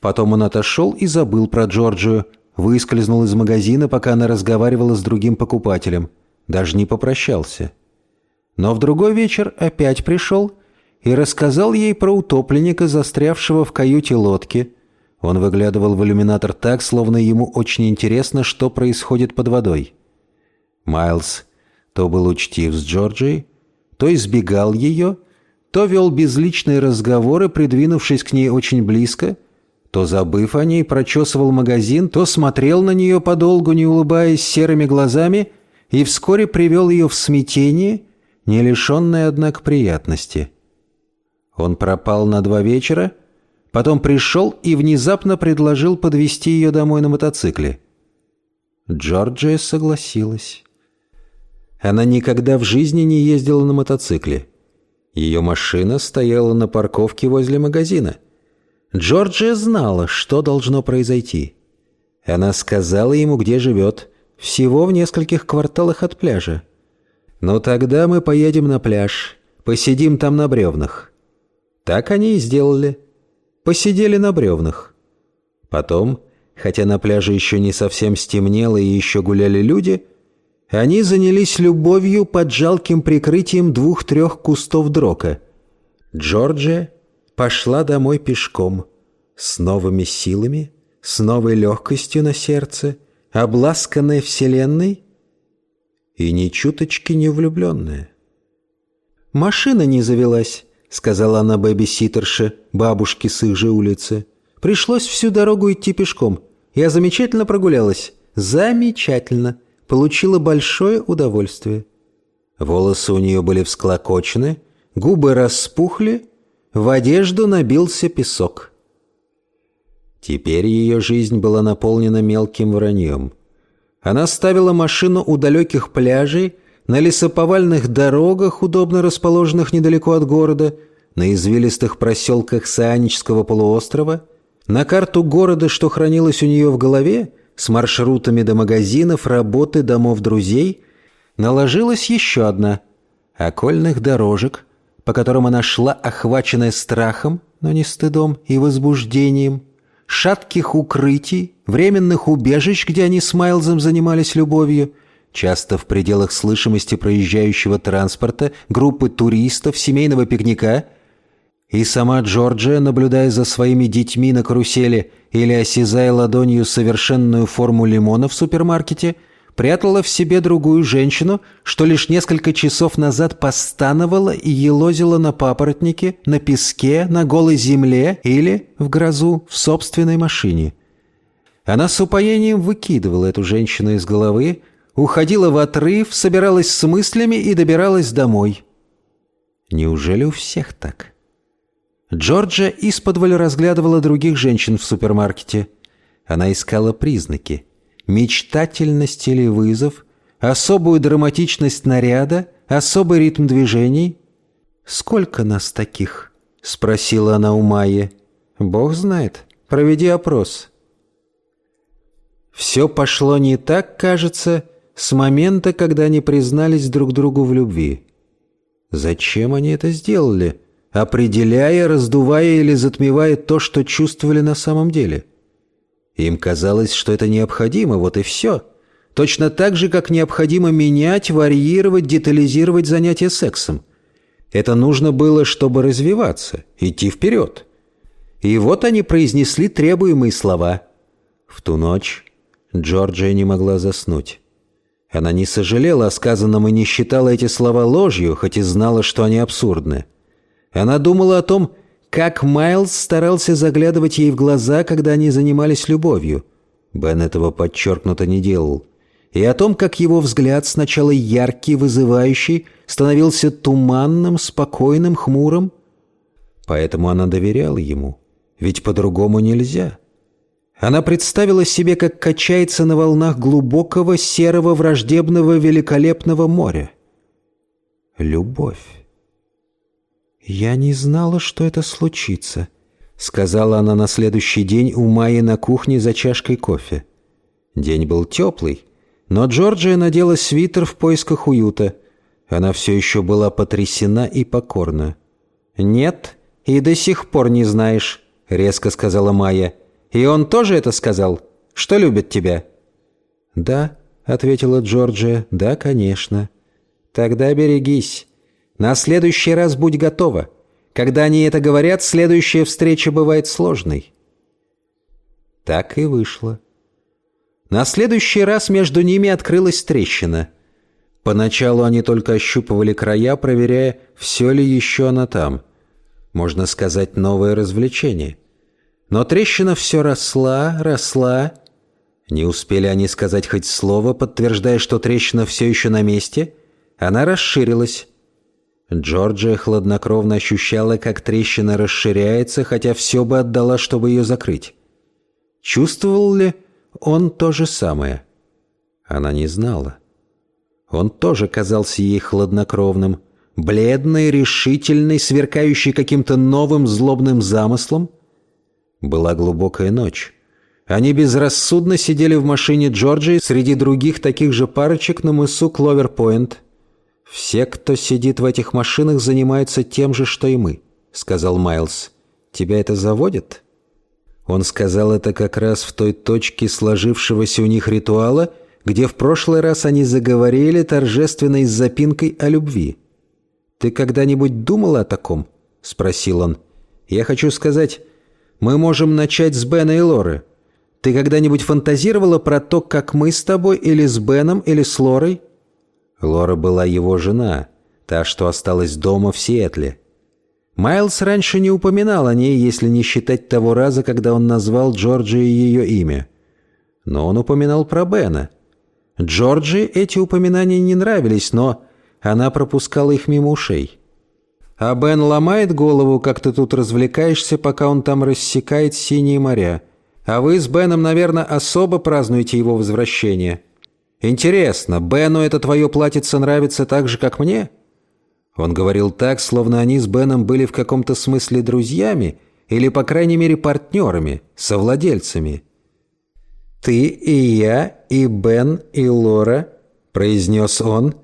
Потом он отошел и забыл про Джорджию, выскользнул из магазина, пока она разговаривала с другим покупателем. Даже не попрощался. Но в другой вечер опять пришел и рассказал ей про утопленника, застрявшего в каюте лодки – он выглядывал в иллюминатор так, словно ему очень интересно, что происходит под водой. Майлз то был учтив с Джорджией, то избегал ее, то вел безличные разговоры, придвинувшись к ней очень близко, то, забыв о ней, прочесывал магазин, то смотрел на нее подолгу, не улыбаясь серыми глазами, и вскоре привел ее в смятение, не лишенное, однако, приятности. Он пропал на два вечера — Потом пришел и внезапно предложил подвести ее домой на мотоцикле. Джорджия согласилась. Она никогда в жизни не ездила на мотоцикле. Ее машина стояла на парковке возле магазина. Джорджия знала, что должно произойти. Она сказала ему, где живет, всего в нескольких кварталах от пляжа. «Ну тогда мы поедем на пляж, посидим там на бревнах». Так они и сделали. Посидели на бревнах. Потом, хотя на пляже еще не совсем стемнело и еще гуляли люди, они занялись любовью под жалким прикрытием двух-трех кустов дрока. Джорджия пошла домой пешком, с новыми силами, с новой легкостью на сердце, обласканная вселенной и ни чуточки не влюбленная. Машина не завелась, — сказала она бэби-ситтерше, бабушке с их же улицы. «Пришлось всю дорогу идти пешком. Я замечательно прогулялась. Замечательно. Получила большое удовольствие». Волосы у нее были всклокочены, губы распухли, в одежду набился песок. Теперь ее жизнь была наполнена мелким враньем. Она ставила машину у далеких пляжей, на лесоповальных дорогах, удобно расположенных недалеко от города, на извилистых проселках Саанического полуострова, на карту города, что хранилось у нее в голове, с маршрутами до магазинов, работы, домов друзей, наложилась еще одна — окольных дорожек, по которым она шла, охваченная страхом, но не стыдом и возбуждением, шатких укрытий, временных убежищ, где они с Майлзом занимались любовью — часто в пределах слышимости проезжающего транспорта, группы туристов, семейного пикника. И сама Джорджия, наблюдая за своими детьми на карусели или осязая ладонью совершенную форму лимона в супермаркете, прятала в себе другую женщину, что лишь несколько часов назад постановала и елозила на папоротнике, на песке, на голой земле или в грозу в собственной машине. Она с упоением выкидывала эту женщину из головы, уходила в отрыв, собиралась с мыслями и добиралась домой. Неужели у всех так? Джорджа исподволь разглядывала других женщин в супермаркете. Она искала признаки. Мечтательность или вызов, особую драматичность наряда, особый ритм движений. «Сколько нас таких?» — спросила она у Майи. «Бог знает. Проведи опрос». Все пошло не так, кажется, — с момента, когда они признались друг другу в любви. Зачем они это сделали, определяя, раздувая или затмевая то, что чувствовали на самом деле? Им казалось, что это необходимо, вот и все. Точно так же, как необходимо менять, варьировать, детализировать занятия сексом. Это нужно было, чтобы развиваться, идти вперед. И вот они произнесли требуемые слова. В ту ночь Джорджия не могла заснуть. Она не сожалела о сказанном и не считала эти слова ложью, хоть и знала, что они абсурдны. Она думала о том, как Майлз старался заглядывать ей в глаза, когда они занимались любовью. Бен этого подчеркнуто не делал. И о том, как его взгляд, сначала яркий, вызывающий, становился туманным, спокойным, хмурым. Поэтому она доверяла ему. Ведь по-другому нельзя. Она представила себе, как качается на волнах глубокого, серого, враждебного, великолепного моря. Любовь. «Я не знала, что это случится», — сказала она на следующий день у Майи на кухне за чашкой кофе. День был теплый, но Джорджия надела свитер в поисках уюта. Она все еще была потрясена и покорна. «Нет, и до сих пор не знаешь», — резко сказала Майя. «И он тоже это сказал? Что любит тебя?» «Да», — ответила Джорджия, — «да, конечно». «Тогда берегись. На следующий раз будь готова. Когда они это говорят, следующая встреча бывает сложной». Так и вышло. На следующий раз между ними открылась трещина. Поначалу они только ощупывали края, проверяя, все ли еще она там. Можно сказать, новое развлечение — но трещина все росла, росла. Не успели они сказать хоть слово, подтверждая, что трещина все еще на месте. Она расширилась. Джорджия хладнокровно ощущала, как трещина расширяется, хотя все бы отдала, чтобы ее закрыть. Чувствовал ли он то же самое? Она не знала. Он тоже казался ей хладнокровным, бледный, решительный, сверкающий каким-то новым злобным замыслом — Была глубокая ночь. Они безрассудно сидели в машине Джорджии среди других таких же парочек на мысу Кловер-Пойнт. «Все, кто сидит в этих машинах, занимаются тем же, что и мы», — сказал Майлз. «Тебя это заводит?» Он сказал это как раз в той точке сложившегося у них ритуала, где в прошлый раз они заговорили торжественно с запинкой о любви. «Ты когда-нибудь думал о таком?» — спросил он. «Я хочу сказать, мы можем начать с Бена и Лоры. Ты когда-нибудь фантазировала про то, как мы с тобой или с Беном, или с Лорой?» Лора была его жена, та, что осталась дома в Сиэтле. Майлз раньше не упоминал о ней, если не считать того раза, когда он назвал Джорджи ее имя. Но он упоминал про Бена. Джорджи эти упоминания не нравились, но она пропускала их мимо ушей. А Бен ломает голову, как ты тут развлекаешься, пока он там рассекает синие моря. А вы с Беном, наверное, особо празднуете его возвращение. Интересно, Бену это твое платьице нравится так же, как мне?» Он говорил так, словно они с Беном были в каком-то смысле друзьями или, по крайней мере, партнерами, совладельцами. «Ты и я, и Бен, и Лора», — произнес он,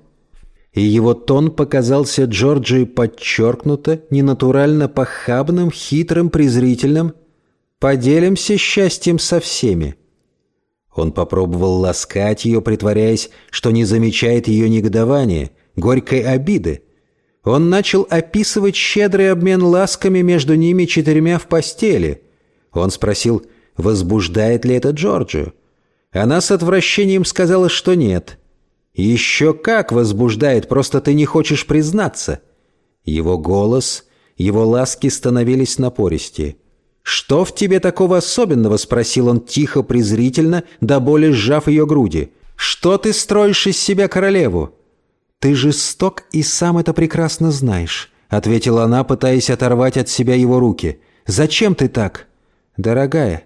и его тон показался Джорджии подчеркнуто, ненатурально похабным, хитрым, презрительным. «Поделимся счастьем со всеми». Он попробовал ласкать ее, притворяясь, что не замечает ее негодования, горькой обиды, он начал описывать щедрый обмен ласками между ними четырьмя в постели. Он спросил, возбуждает ли это Джорджию. Она с отвращением сказала, что нет. «Еще как возбуждает, просто ты не хочешь признаться». Его голос, его ласки становились напористее. «Что в тебе такого особенного?» — спросил он тихо, презрительно, до боли сжав ее груди. «Что ты строишь из себя королеву?» «Ты жесток и сам это прекрасно знаешь», — ответила она, пытаясь оторвать от себя его руки. «Зачем ты так?» «Дорогая,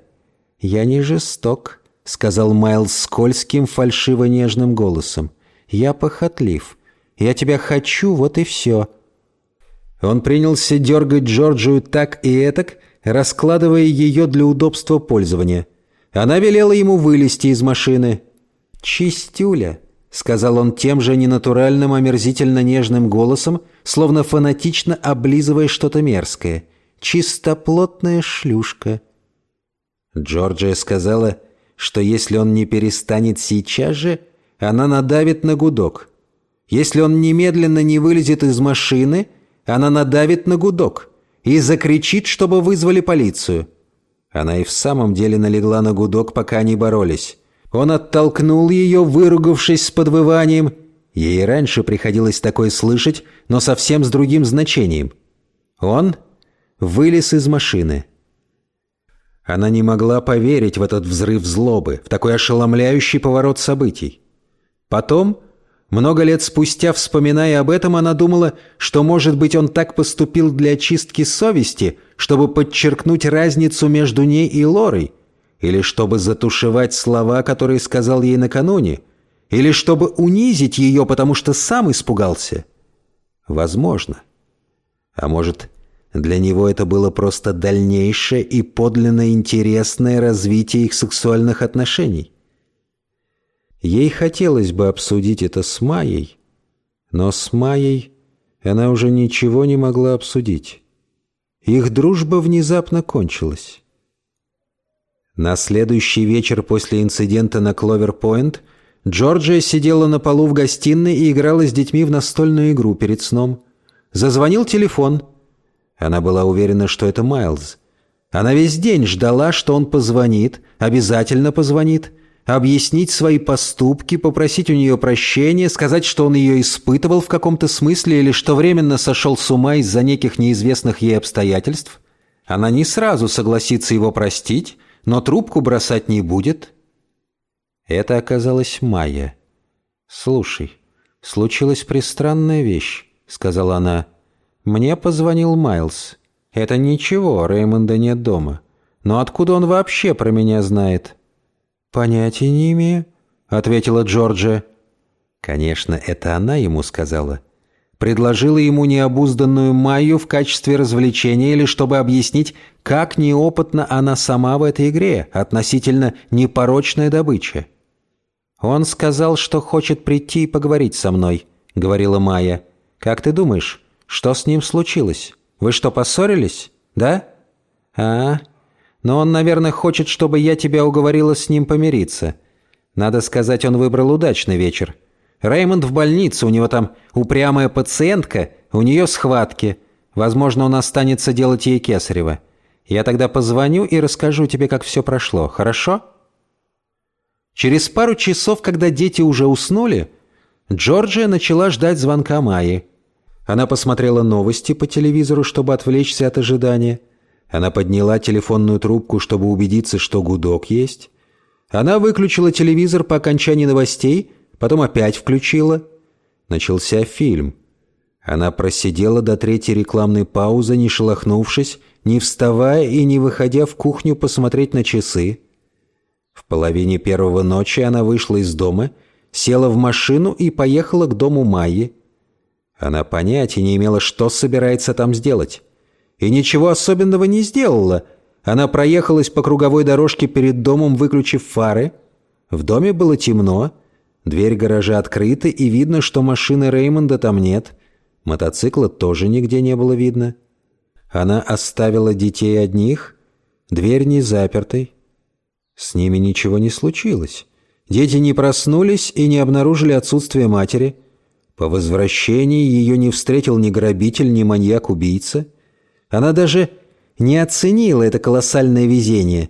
я не жесток», — сказал Майлз скользким, фальшиво-нежным голосом. «Я похотлив. Я тебя хочу, вот и все». Он принялся дергать Джорджию так и этак, раскладывая ее для удобства пользования. Она велела ему вылезти из машины. «Чистюля», — сказал он тем же ненатуральным, омерзительно нежным голосом, словно фанатично облизывая что-то мерзкое. «Чистоплотная шлюшка». Джорджия сказала, что если он не перестанет сейчас же, она надавит на гудок. Если он немедленно не вылезет из машины, она надавит на гудок и закричит, чтобы вызвали полицию. Она и в самом деле налегла на гудок, пока они боролись. Он оттолкнул ее, выругавшись с подвыванием. Ей раньше приходилось такое слышать, но совсем с другим значением. Он вылез из машины. Она не могла поверить в этот взрыв злобы, в такой ошеломляющий поворот событий. Потом, много лет спустя, вспоминая об этом, она думала, что, может быть, он так поступил для очистки совести, чтобы подчеркнуть разницу между ней и Лорой, или чтобы затушевать слова, которые сказал ей накануне? Или чтобы унизить ее, потому что сам испугался? Возможно. А может, для него это было просто дальнейшее и подлинно интересное развитие их сексуальных отношений? Ей хотелось бы обсудить это с Майей, но с Майей она уже ничего не могла обсудить. Их дружба внезапно кончилась. На следующий вечер после инцидента на Кловер-Пойнт Джорджия сидела на полу в гостиной и играла с детьми в настольную игру перед сном. Зазвонил телефон. Она была уверена, что это Майлз. Она весь день ждала, что он позвонит, обязательно позвонит, объяснить свои поступки, попросить у нее прощения, сказать, что он ее испытывал в каком-то смысле или что временно сошел с ума из-за неких неизвестных ей обстоятельств. Она не сразу согласится его простить, но трубку бросать не будет. Это оказалась Майя. «Слушай, случилась пристранная вещь», — сказала она. «Мне позвонил Майлз. Это ничего, Реймонда нет дома. Но откуда он вообще про меня знает?» «Понятия не имею», — ответила Джорджия. Конечно, это она ему сказала. Предложила ему необузданную Майю в качестве развлечения или чтобы объяснить, как неопытна она сама в этой игре относительно непорочная добыча. «Он сказал, что хочет прийти и поговорить со мной», — говорила Майя. «Как ты думаешь, что с ним случилось? Вы что, поссорились? Да? А, но он, наверное, хочет, чтобы я тебя уговорила с ним помириться. Надо сказать, он выбрал удачный вечер. Реймонд в больнице, у него там упрямая пациентка, у нее схватки. Возможно, он останется делать ей кесарево. Я тогда позвоню и расскажу тебе, как все прошло, хорошо?» Через пару часов, когда дети уже уснули, Джорджия начала ждать звонка Майи. Она посмотрела новости по телевизору, чтобы отвлечься от ожидания. Она подняла телефонную трубку, чтобы убедиться, что гудок есть. Она выключила телевизор по окончании новостей, потом опять включила. Начался фильм. Она просидела до третьей рекламной паузы, не шелохнувшись, не вставая и не выходя в кухню посмотреть на часы. В половине первого ночи она вышла из дома, села в машину и поехала к дому Майи. Она понятия не имела, что собирается там сделать. И ничего особенного не сделала. Она проехалась по круговой дорожке перед домом, выключив фары. В доме было темно, дверь гаража открыта, и видно, что машины Реймонда там нет. Мотоцикла тоже нигде не было видно. Она оставила детей одних, дверь не запертой. С ними ничего не случилось. Дети не проснулись и не обнаружили отсутствие матери. По возвращении ее не встретил ни грабитель, ни маньяк-убийца. Она даже не оценила это колоссальное везение.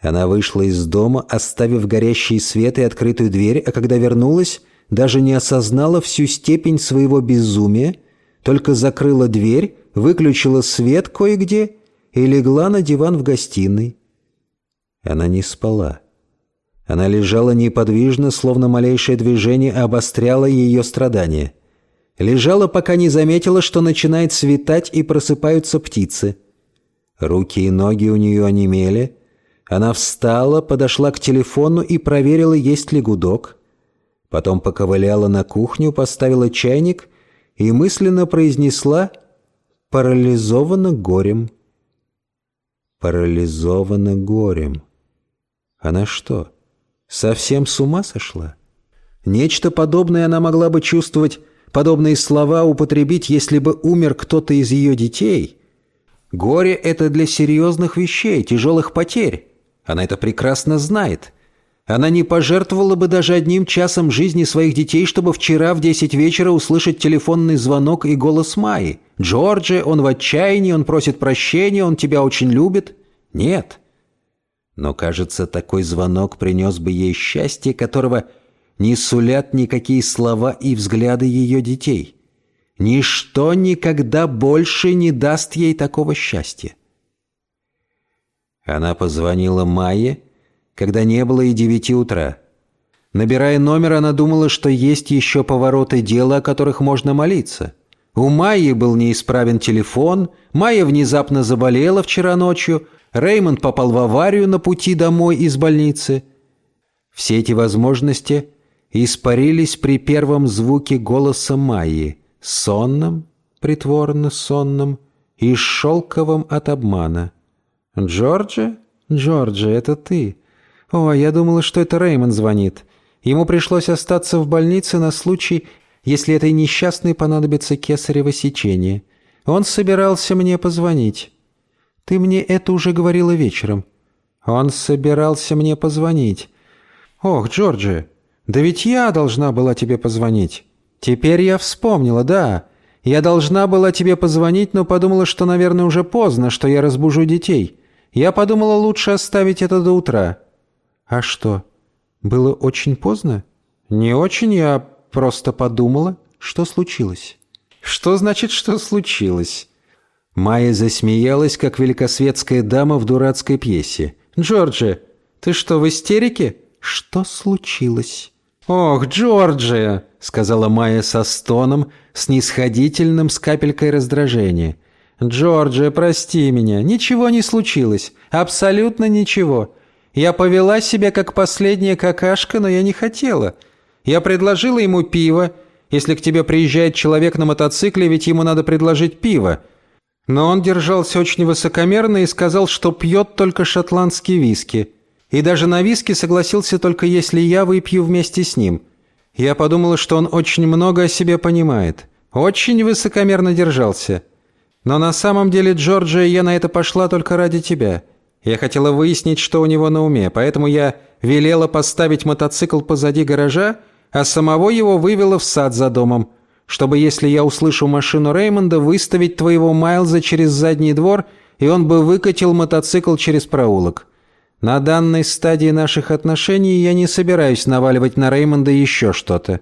Она вышла из дома, оставив горящий свет и открытую дверь, а когда вернулась, даже не осознала всю степень своего безумия, только закрыла дверь, выключила свет кое-где и легла на диван в гостиной. Она не спала. Она лежала неподвижно, словно малейшее движение обостряло ее страдания. Лежала, пока не заметила, что начинает светать и просыпаются птицы. Руки и ноги у нее онемели. Она встала, подошла к телефону и проверила, есть ли гудок. Потом поковыляла на кухню, поставила чайник и мысленно произнесла «парализована горем». «Парализована горем». Она что, совсем с ума сошла? Нечто подобное она могла бы чувствовать, подобные слова употребить, если бы умер кто-то из ее детей. Горе — это для серьезных вещей, тяжелых потерь. Она это прекрасно знает. Она не пожертвовала бы даже одним часом жизни своих детей, чтобы вчера в десять вечера услышать телефонный звонок и голос Майи. «Джорджи, он в отчаянии, он просит прощения, он тебя очень любит». Нет. Но, кажется, такой звонок принес бы ей счастье, которого не сулят никакие слова и взгляды ее детей. Ничто никогда больше не даст ей такого счастья. Она позвонила Майе, когда не было и девяти утра. Набирая номер, она думала, что есть еще повороты дела, о которых можно молиться. У Майи был неисправен телефон, Майя внезапно заболела вчера ночью, Реймонд попал в аварию на пути домой из больницы. Все эти возможности испарились при первом звуке голоса Майи, сонном, притворно сонном и шелковом от обмана. «Джорджи? Джорджи, это ты? О, я думала, что это Реймонд звонит. Ему пришлось остаться в больнице на случай, если этой несчастной понадобится кесарево сечение. Он собирался мне позвонить». Ты мне это уже говорила вечером. Он собирался мне позвонить. Ох, Джорджи, да ведь я должна была тебе позвонить. Теперь я вспомнила, да. Я должна была тебе позвонить, но подумала, что, наверное, уже поздно, что я разбужу детей. Я подумала, лучше оставить это до утра. А что, было очень поздно? Не очень, я просто подумала, что случилось. Что значит, что случилось? Майя засмеялась, как великосветская дама в дурацкой пьесе. «Джорджи, ты что, в истерике? Что случилось?» «Ох, Джорджия!» — сказала Майя со стоном, снисходительным, с капелькой раздражения. «Джорджия, прости меня. Ничего не случилось. Абсолютно ничего. Я повела себя как последняя какашка, но я не хотела. Я предложила ему пиво, Если к тебе приезжает человек на мотоцикле, ведь ему надо предложить пиво. Но он держался очень высокомерно и сказал, что пьет только шотландские виски. И даже на виски согласился только если я выпью вместе с ним. Я подумала, что он очень много о себе понимает. Очень высокомерно держался. Но на самом деле, Джорджия, я на это пошла только ради тебя. Я хотела выяснить, что у него на уме, поэтому я велела поставить мотоцикл позади гаража, а самого его вывела в сад за домом, чтобы, если я услышу машину Реймонда, выставить твоего Майлза через задний двор, и он бы выкатил мотоцикл через проулок. На данной стадии наших отношений я не собираюсь наваливать на Реймонда еще что-то.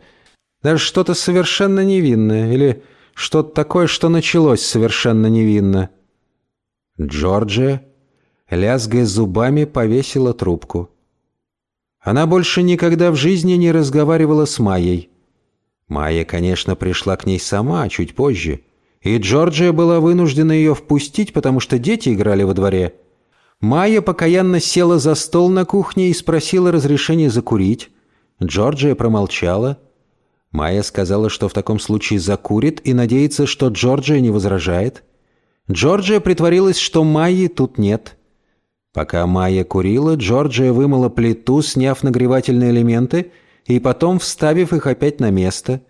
Даже что-то совершенно невинное, или что-то такое, что началось совершенно невинно. Джорджия, лязгая зубами, повесила трубку. Она больше никогда в жизни не разговаривала с Майей. Майя, конечно, пришла к ней сама, чуть позже, и Джорджия была вынуждена ее впустить, потому что дети играли во дворе. Майя покаянно села за стол на кухне и спросила разрешения закурить. Джорджия промолчала. Майя сказала, что в таком случае закурит и надеется, что Джорджия не возражает. Джорджия притворилась, что Майи тут нет – Пока Майя курила, Джорджия вымыла плиту, сняв нагревательные элементы и потом вставив их опять на место.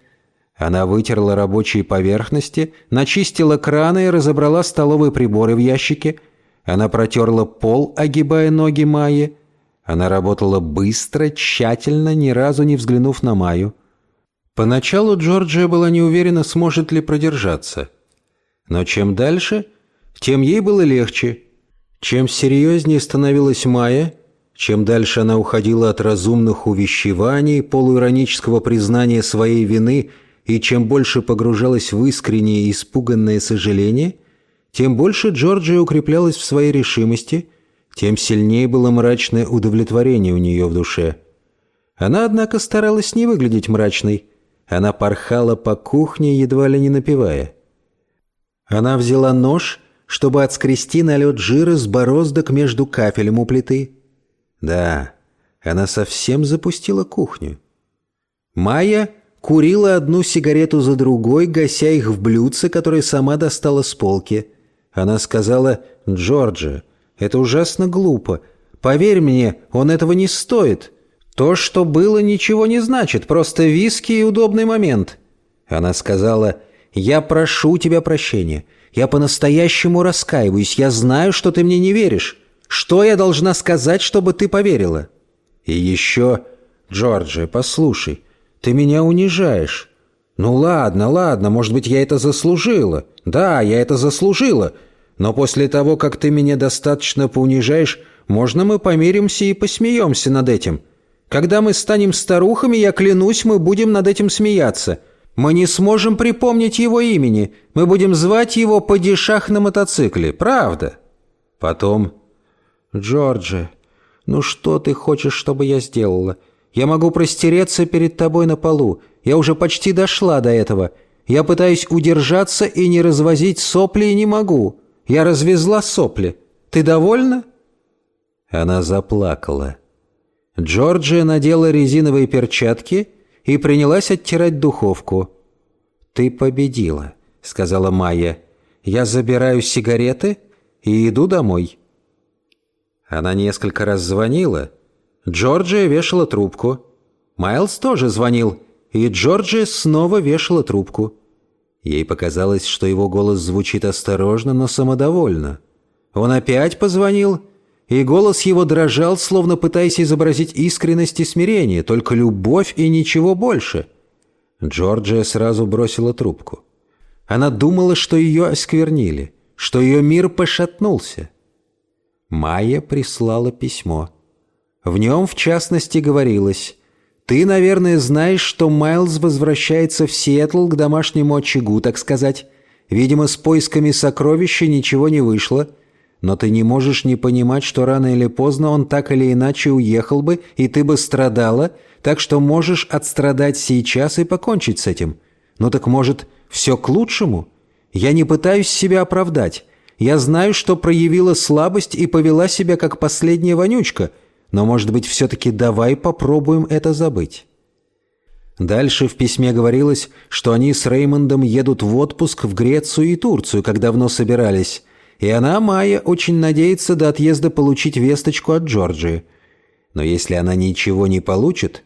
Она вытерла рабочие поверхности, начистила краны и разобрала столовые приборы в ящике. Она протерла пол, огибая ноги Майи. Она работала быстро, тщательно, ни разу не взглянув на Майю. Поначалу Джорджия была не уверена, сможет ли продержаться. Но чем дальше, тем ей было легче – чем серьезнее становилась Майя, чем дальше она уходила от разумных увещеваний, полуиронического признания своей вины и чем больше погружалась в искреннее испуганное сожаление, тем больше Джорджия укреплялась в своей решимости, тем сильнее было мрачное удовлетворение у нее в душе. Она, однако, старалась не выглядеть мрачной. Она порхала по кухне, едва ли не напевая. Она взяла нож чтобы отскрести налет жира с бороздок между кафелем у плиты. Да, она совсем запустила кухню. Майя курила одну сигарету за другой, гася их в блюдце, которое сама достала с полки. Она сказала «Джорджи, это ужасно глупо. Поверь мне, он этого не стоит. То, что было, ничего не значит, просто виски и удобный момент». Она сказала «Я прошу тебя прощения». Я по-настоящему раскаиваюсь. Я знаю, что ты мне не веришь. Что я должна сказать, чтобы ты поверила? И еще... Джорджи, послушай, ты меня унижаешь. Ну ладно, ладно, может быть, я это заслужила. Да, я это заслужила. Но после того, как ты меня достаточно поунижаешь, можно мы помиримся и посмеемся над этим. Когда мы станем старухами, я клянусь, мы будем над этим смеяться. Мы не сможем припомнить его имени. Мы будем звать его падишах на мотоцикле. Правда?» Потом... «Джорджи, ну что ты хочешь, чтобы я сделала? Я могу простереться перед тобой на полу. Я уже почти дошла до этого. Я пытаюсь удержаться и не развозить сопли и не могу. Я развезла сопли. Ты довольна?» Она заплакала. Джорджия надела резиновые перчатки и принялась оттирать духовку. «Ты победила», — сказала Майя. «Я забираю сигареты и иду домой». Она несколько раз звонила. Джорджия вешала трубку. Майлз тоже звонил, и Джорджия снова вешала трубку. Ей показалось, что его голос звучит осторожно, но самодовольно. Он опять позвонил и голос его дрожал, словно пытаясь изобразить искренность и смирение, только любовь и ничего больше. Джорджия сразу бросила трубку. Она думала, что ее осквернили, что ее мир пошатнулся. Майя прислала письмо. В нем, в частности, говорилось «Ты, наверное, знаешь, что Майлз возвращается в Сиэтл к домашнему очагу, так сказать. Видимо, с поисками сокровища ничего не вышло» но ты не можешь не понимать, что рано или поздно он так или иначе уехал бы, и ты бы страдала, так что можешь отстрадать сейчас и покончить с этим. Ну так может, все к лучшему? Я не пытаюсь себя оправдать. Я знаю, что проявила слабость и повела себя как последняя вонючка, но, может быть, все-таки давай попробуем это забыть». Дальше в письме говорилось, что они с Реймондом едут в отпуск в Грецию и Турцию, как давно собирались, и она, Майя, очень надеется до отъезда получить весточку от Джорджии. Но если она ничего не получит,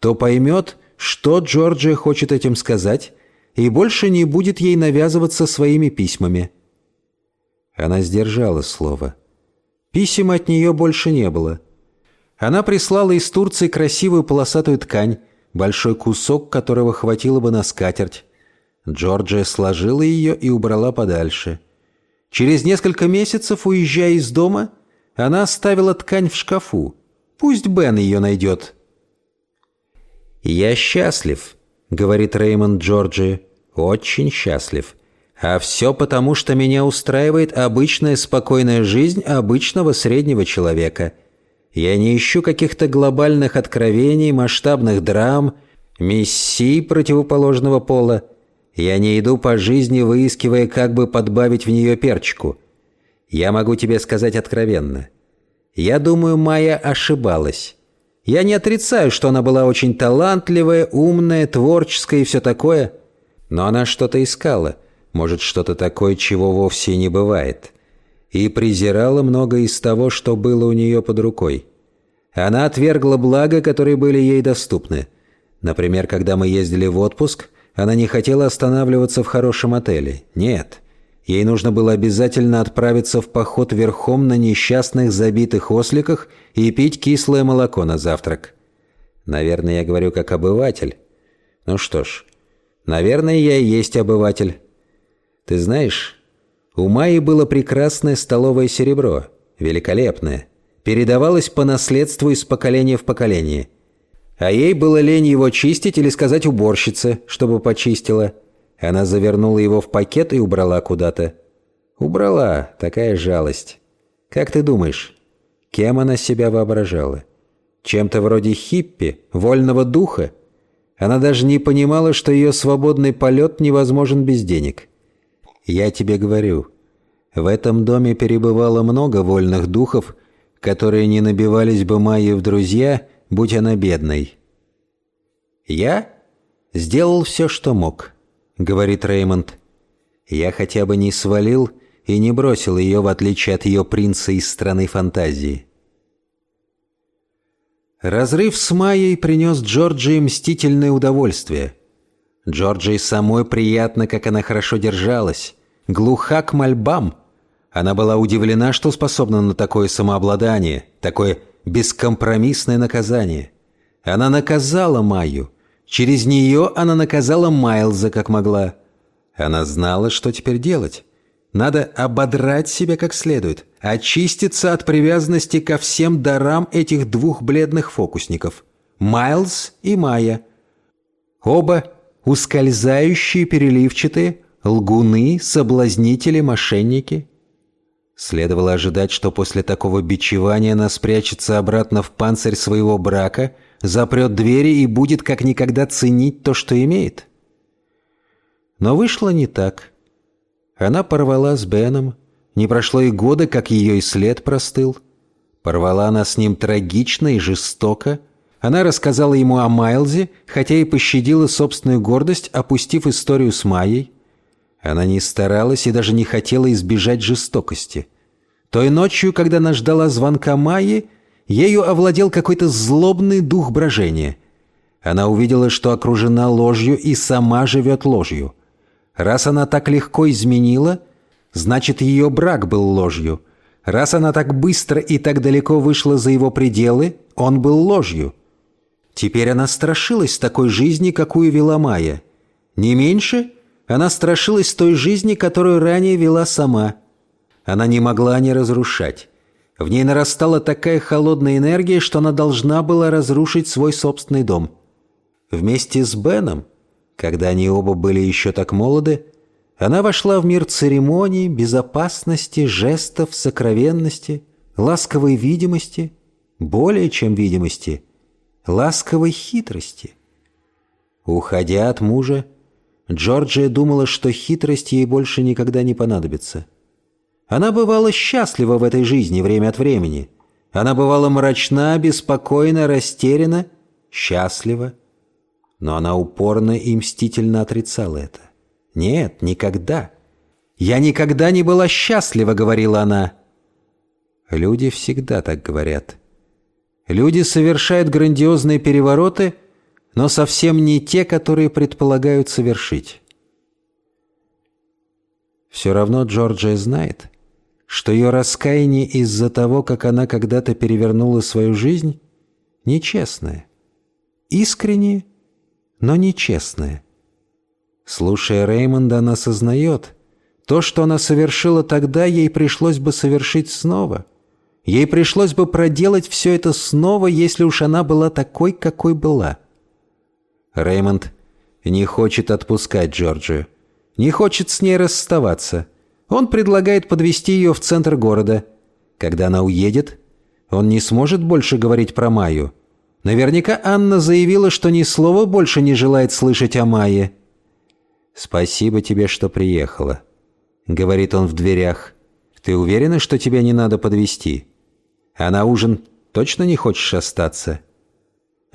то поймет, что Джорджия хочет этим сказать, и больше не будет ей навязываться своими письмами. Она сдержала слово. Писем от нее больше не было. Она прислала из Турции красивую полосатую ткань, большой кусок которого хватило бы на скатерть. Джорджия сложила ее и убрала подальше. Через несколько месяцев, уезжая из дома, она оставила ткань в шкафу. Пусть Бен ее найдет. «Я счастлив», — говорит Реймонд Джорджи. «Очень счастлив. А все потому, что меня устраивает обычная спокойная жизнь обычного среднего человека». Я не ищу каких-то глобальных откровений, масштабных драм, миссий противоположного пола. Я не иду по жизни, выискивая, как бы подбавить в нее перчику. Я могу тебе сказать откровенно. Я думаю, Майя ошибалась. Я не отрицаю, что она была очень талантливая, умная, творческая и все такое. Но она что-то искала. Может, что-то такое, чего вовсе не бывает и презирала много из того, что было у нее под рукой. Она отвергла блага, которые были ей доступны. Например, когда мы ездили в отпуск, она не хотела останавливаться в хорошем отеле. Нет. Ей нужно было обязательно отправиться в поход верхом на несчастных забитых осликах и пить кислое молоко на завтрак. Наверное, я говорю как обыватель. Ну что ж, наверное, я и есть обыватель. Ты знаешь, у Майи было прекрасное столовое серебро, великолепное. Передавалось по наследству из поколения в поколение. А ей было лень его чистить или сказать уборщице, чтобы почистила. Она завернула его в пакет и убрала куда-то. Убрала, такая жалость. Как ты думаешь, кем она себя воображала? Чем-то вроде хиппи, вольного духа? Она даже не понимала, что ее свободный полет невозможен без денег. Я тебе говорю, в этом доме перебывало много вольных духов, которые не набивались бы Майе в друзья, будь она бедной. «Я сделал все, что мог», — говорит Реймонд. «Я хотя бы не свалил и не бросил ее, в отличие от ее принца из страны фантазии». Разрыв с Майей принес Джорджии мстительное удовольствие — Джорджии самой приятно, как она хорошо держалась. Глуха к мольбам. Она была удивлена, что способна на такое самообладание, такое бескомпромиссное наказание. Она наказала Майю. Через нее она наказала Майлза, как могла. Она знала, что теперь делать. Надо ободрать себя как следует, очиститься от привязанности ко всем дарам этих двух бледных фокусников. Майлз и Майя. Оба ускользающие, переливчатые, лгуны, соблазнители, мошенники. Следовало ожидать, что после такого бичевания она спрячется обратно в панцирь своего брака, запрет двери и будет как никогда ценить то, что имеет. Но вышло не так. Она порвала с Беном, не прошло и года, как ее и след простыл. Порвала она с ним трагично и жестоко, она рассказала ему о Майлзе, хотя и пощадила собственную гордость, опустив историю с Майей. Она не старалась и даже не хотела избежать жестокости. Той ночью, когда она ждала звонка Майи, ею овладел какой-то злобный дух брожения. Она увидела, что окружена ложью и сама живет ложью. Раз она так легко изменила, значит, ее брак был ложью. Раз она так быстро и так далеко вышла за его пределы, он был ложью. Теперь она страшилась такой жизни, какую вела Майя. Не меньше она страшилась той жизни, которую ранее вела сама. Она не могла не разрушать. В ней нарастала такая холодная энергия, что она должна была разрушить свой собственный дом. Вместе с Беном, когда они оба были еще так молоды, она вошла в мир церемоний, безопасности, жестов, сокровенности, ласковой видимости, более чем видимости – ласковой хитрости. Уходя от мужа, Джорджия думала, что хитрость ей больше никогда не понадобится. Она бывала счастлива в этой жизни время от времени. Она бывала мрачна, беспокойна, растеряна, счастлива. Но она упорно и мстительно отрицала это. «Нет, никогда. Я никогда не была счастлива», — говорила она. Люди всегда так говорят. Люди совершают грандиозные перевороты, но совсем не те, которые предполагают совершить. Все равно Джорджия знает, что ее раскаяние из-за того, как она когда-то перевернула свою жизнь, нечестное. Искреннее, но нечестное. Слушая Реймонда, она сознает, то, что она совершила тогда, ей пришлось бы совершить снова. Ей пришлось бы проделать все это снова, если уж она была такой, какой была. Реймонд не хочет отпускать Джорджию не хочет с ней расставаться. Он предлагает подвести ее в центр города. Когда она уедет, он не сможет больше говорить про Майю. Наверняка Анна заявила, что ни слова больше не желает слышать о Майе. «Спасибо тебе, что приехала», — говорит он в дверях. «Ты уверена, что тебя не надо подвести? А на ужин точно не хочешь остаться?»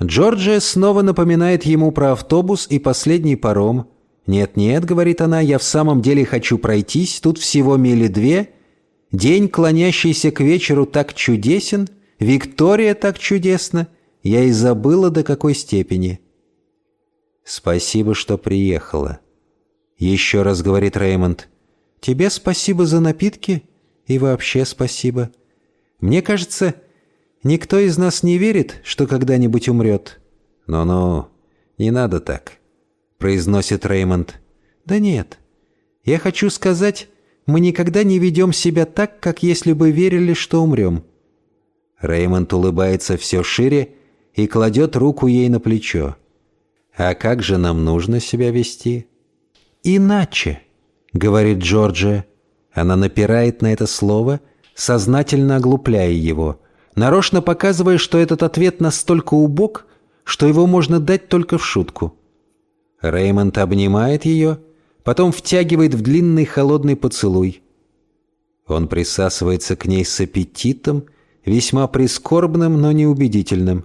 Джорджия снова напоминает ему про автобус и последний паром — «Нет-нет», — говорит она, — «я в самом деле хочу пройтись, тут всего мили две. День, клонящийся к вечеру, так чудесен, Виктория так чудесна, я и забыла до какой степени». «Спасибо, что приехала», — еще раз говорит Реймонд. «Тебе спасибо за напитки и вообще спасибо. Мне кажется, никто из нас не верит, что когда-нибудь умрет. Ну-ну, не надо так» произносит Реймонд. «Да нет. Я хочу сказать, мы никогда не ведем себя так, как если бы верили, что умрем». Реймонд улыбается все шире и кладет руку ей на плечо. «А как же нам нужно себя вести?» «Иначе», — говорит Джорджия. Она напирает на это слово, сознательно оглупляя его, нарочно показывая, что этот ответ настолько убог, что его можно дать только в шутку. Реймонд обнимает ее, потом втягивает в длинный холодный поцелуй. Он присасывается к ней с аппетитом, весьма прискорбным, но неубедительным.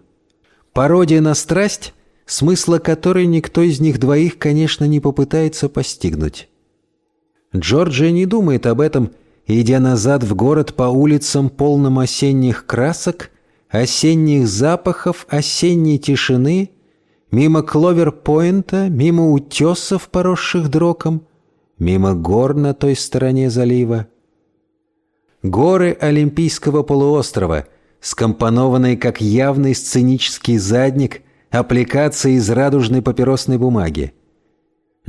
Пародия на страсть, смысла которой никто из них двоих, конечно, не попытается постигнуть. Джорджия не думает об этом, идя назад в город по улицам, полным осенних красок, осенних запахов, осенней тишины — Мимо Кловер-Пойнта, мимо утесов, поросших дроком, мимо гор на той стороне залива. Горы Олимпийского полуострова, скомпонованные как явный сценический задник аппликации из радужной папиросной бумаги.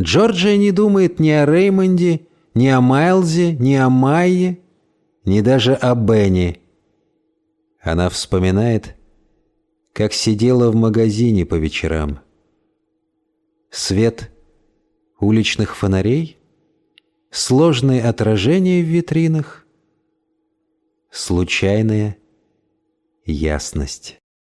Джорджия не думает ни о Реймонде, ни о Майлзе, ни о Майе, ни даже о Бенни. Она вспоминает, как сидела в магазине по вечерам. Свет уличных фонарей, сложные отражения в витринах, случайная ясность.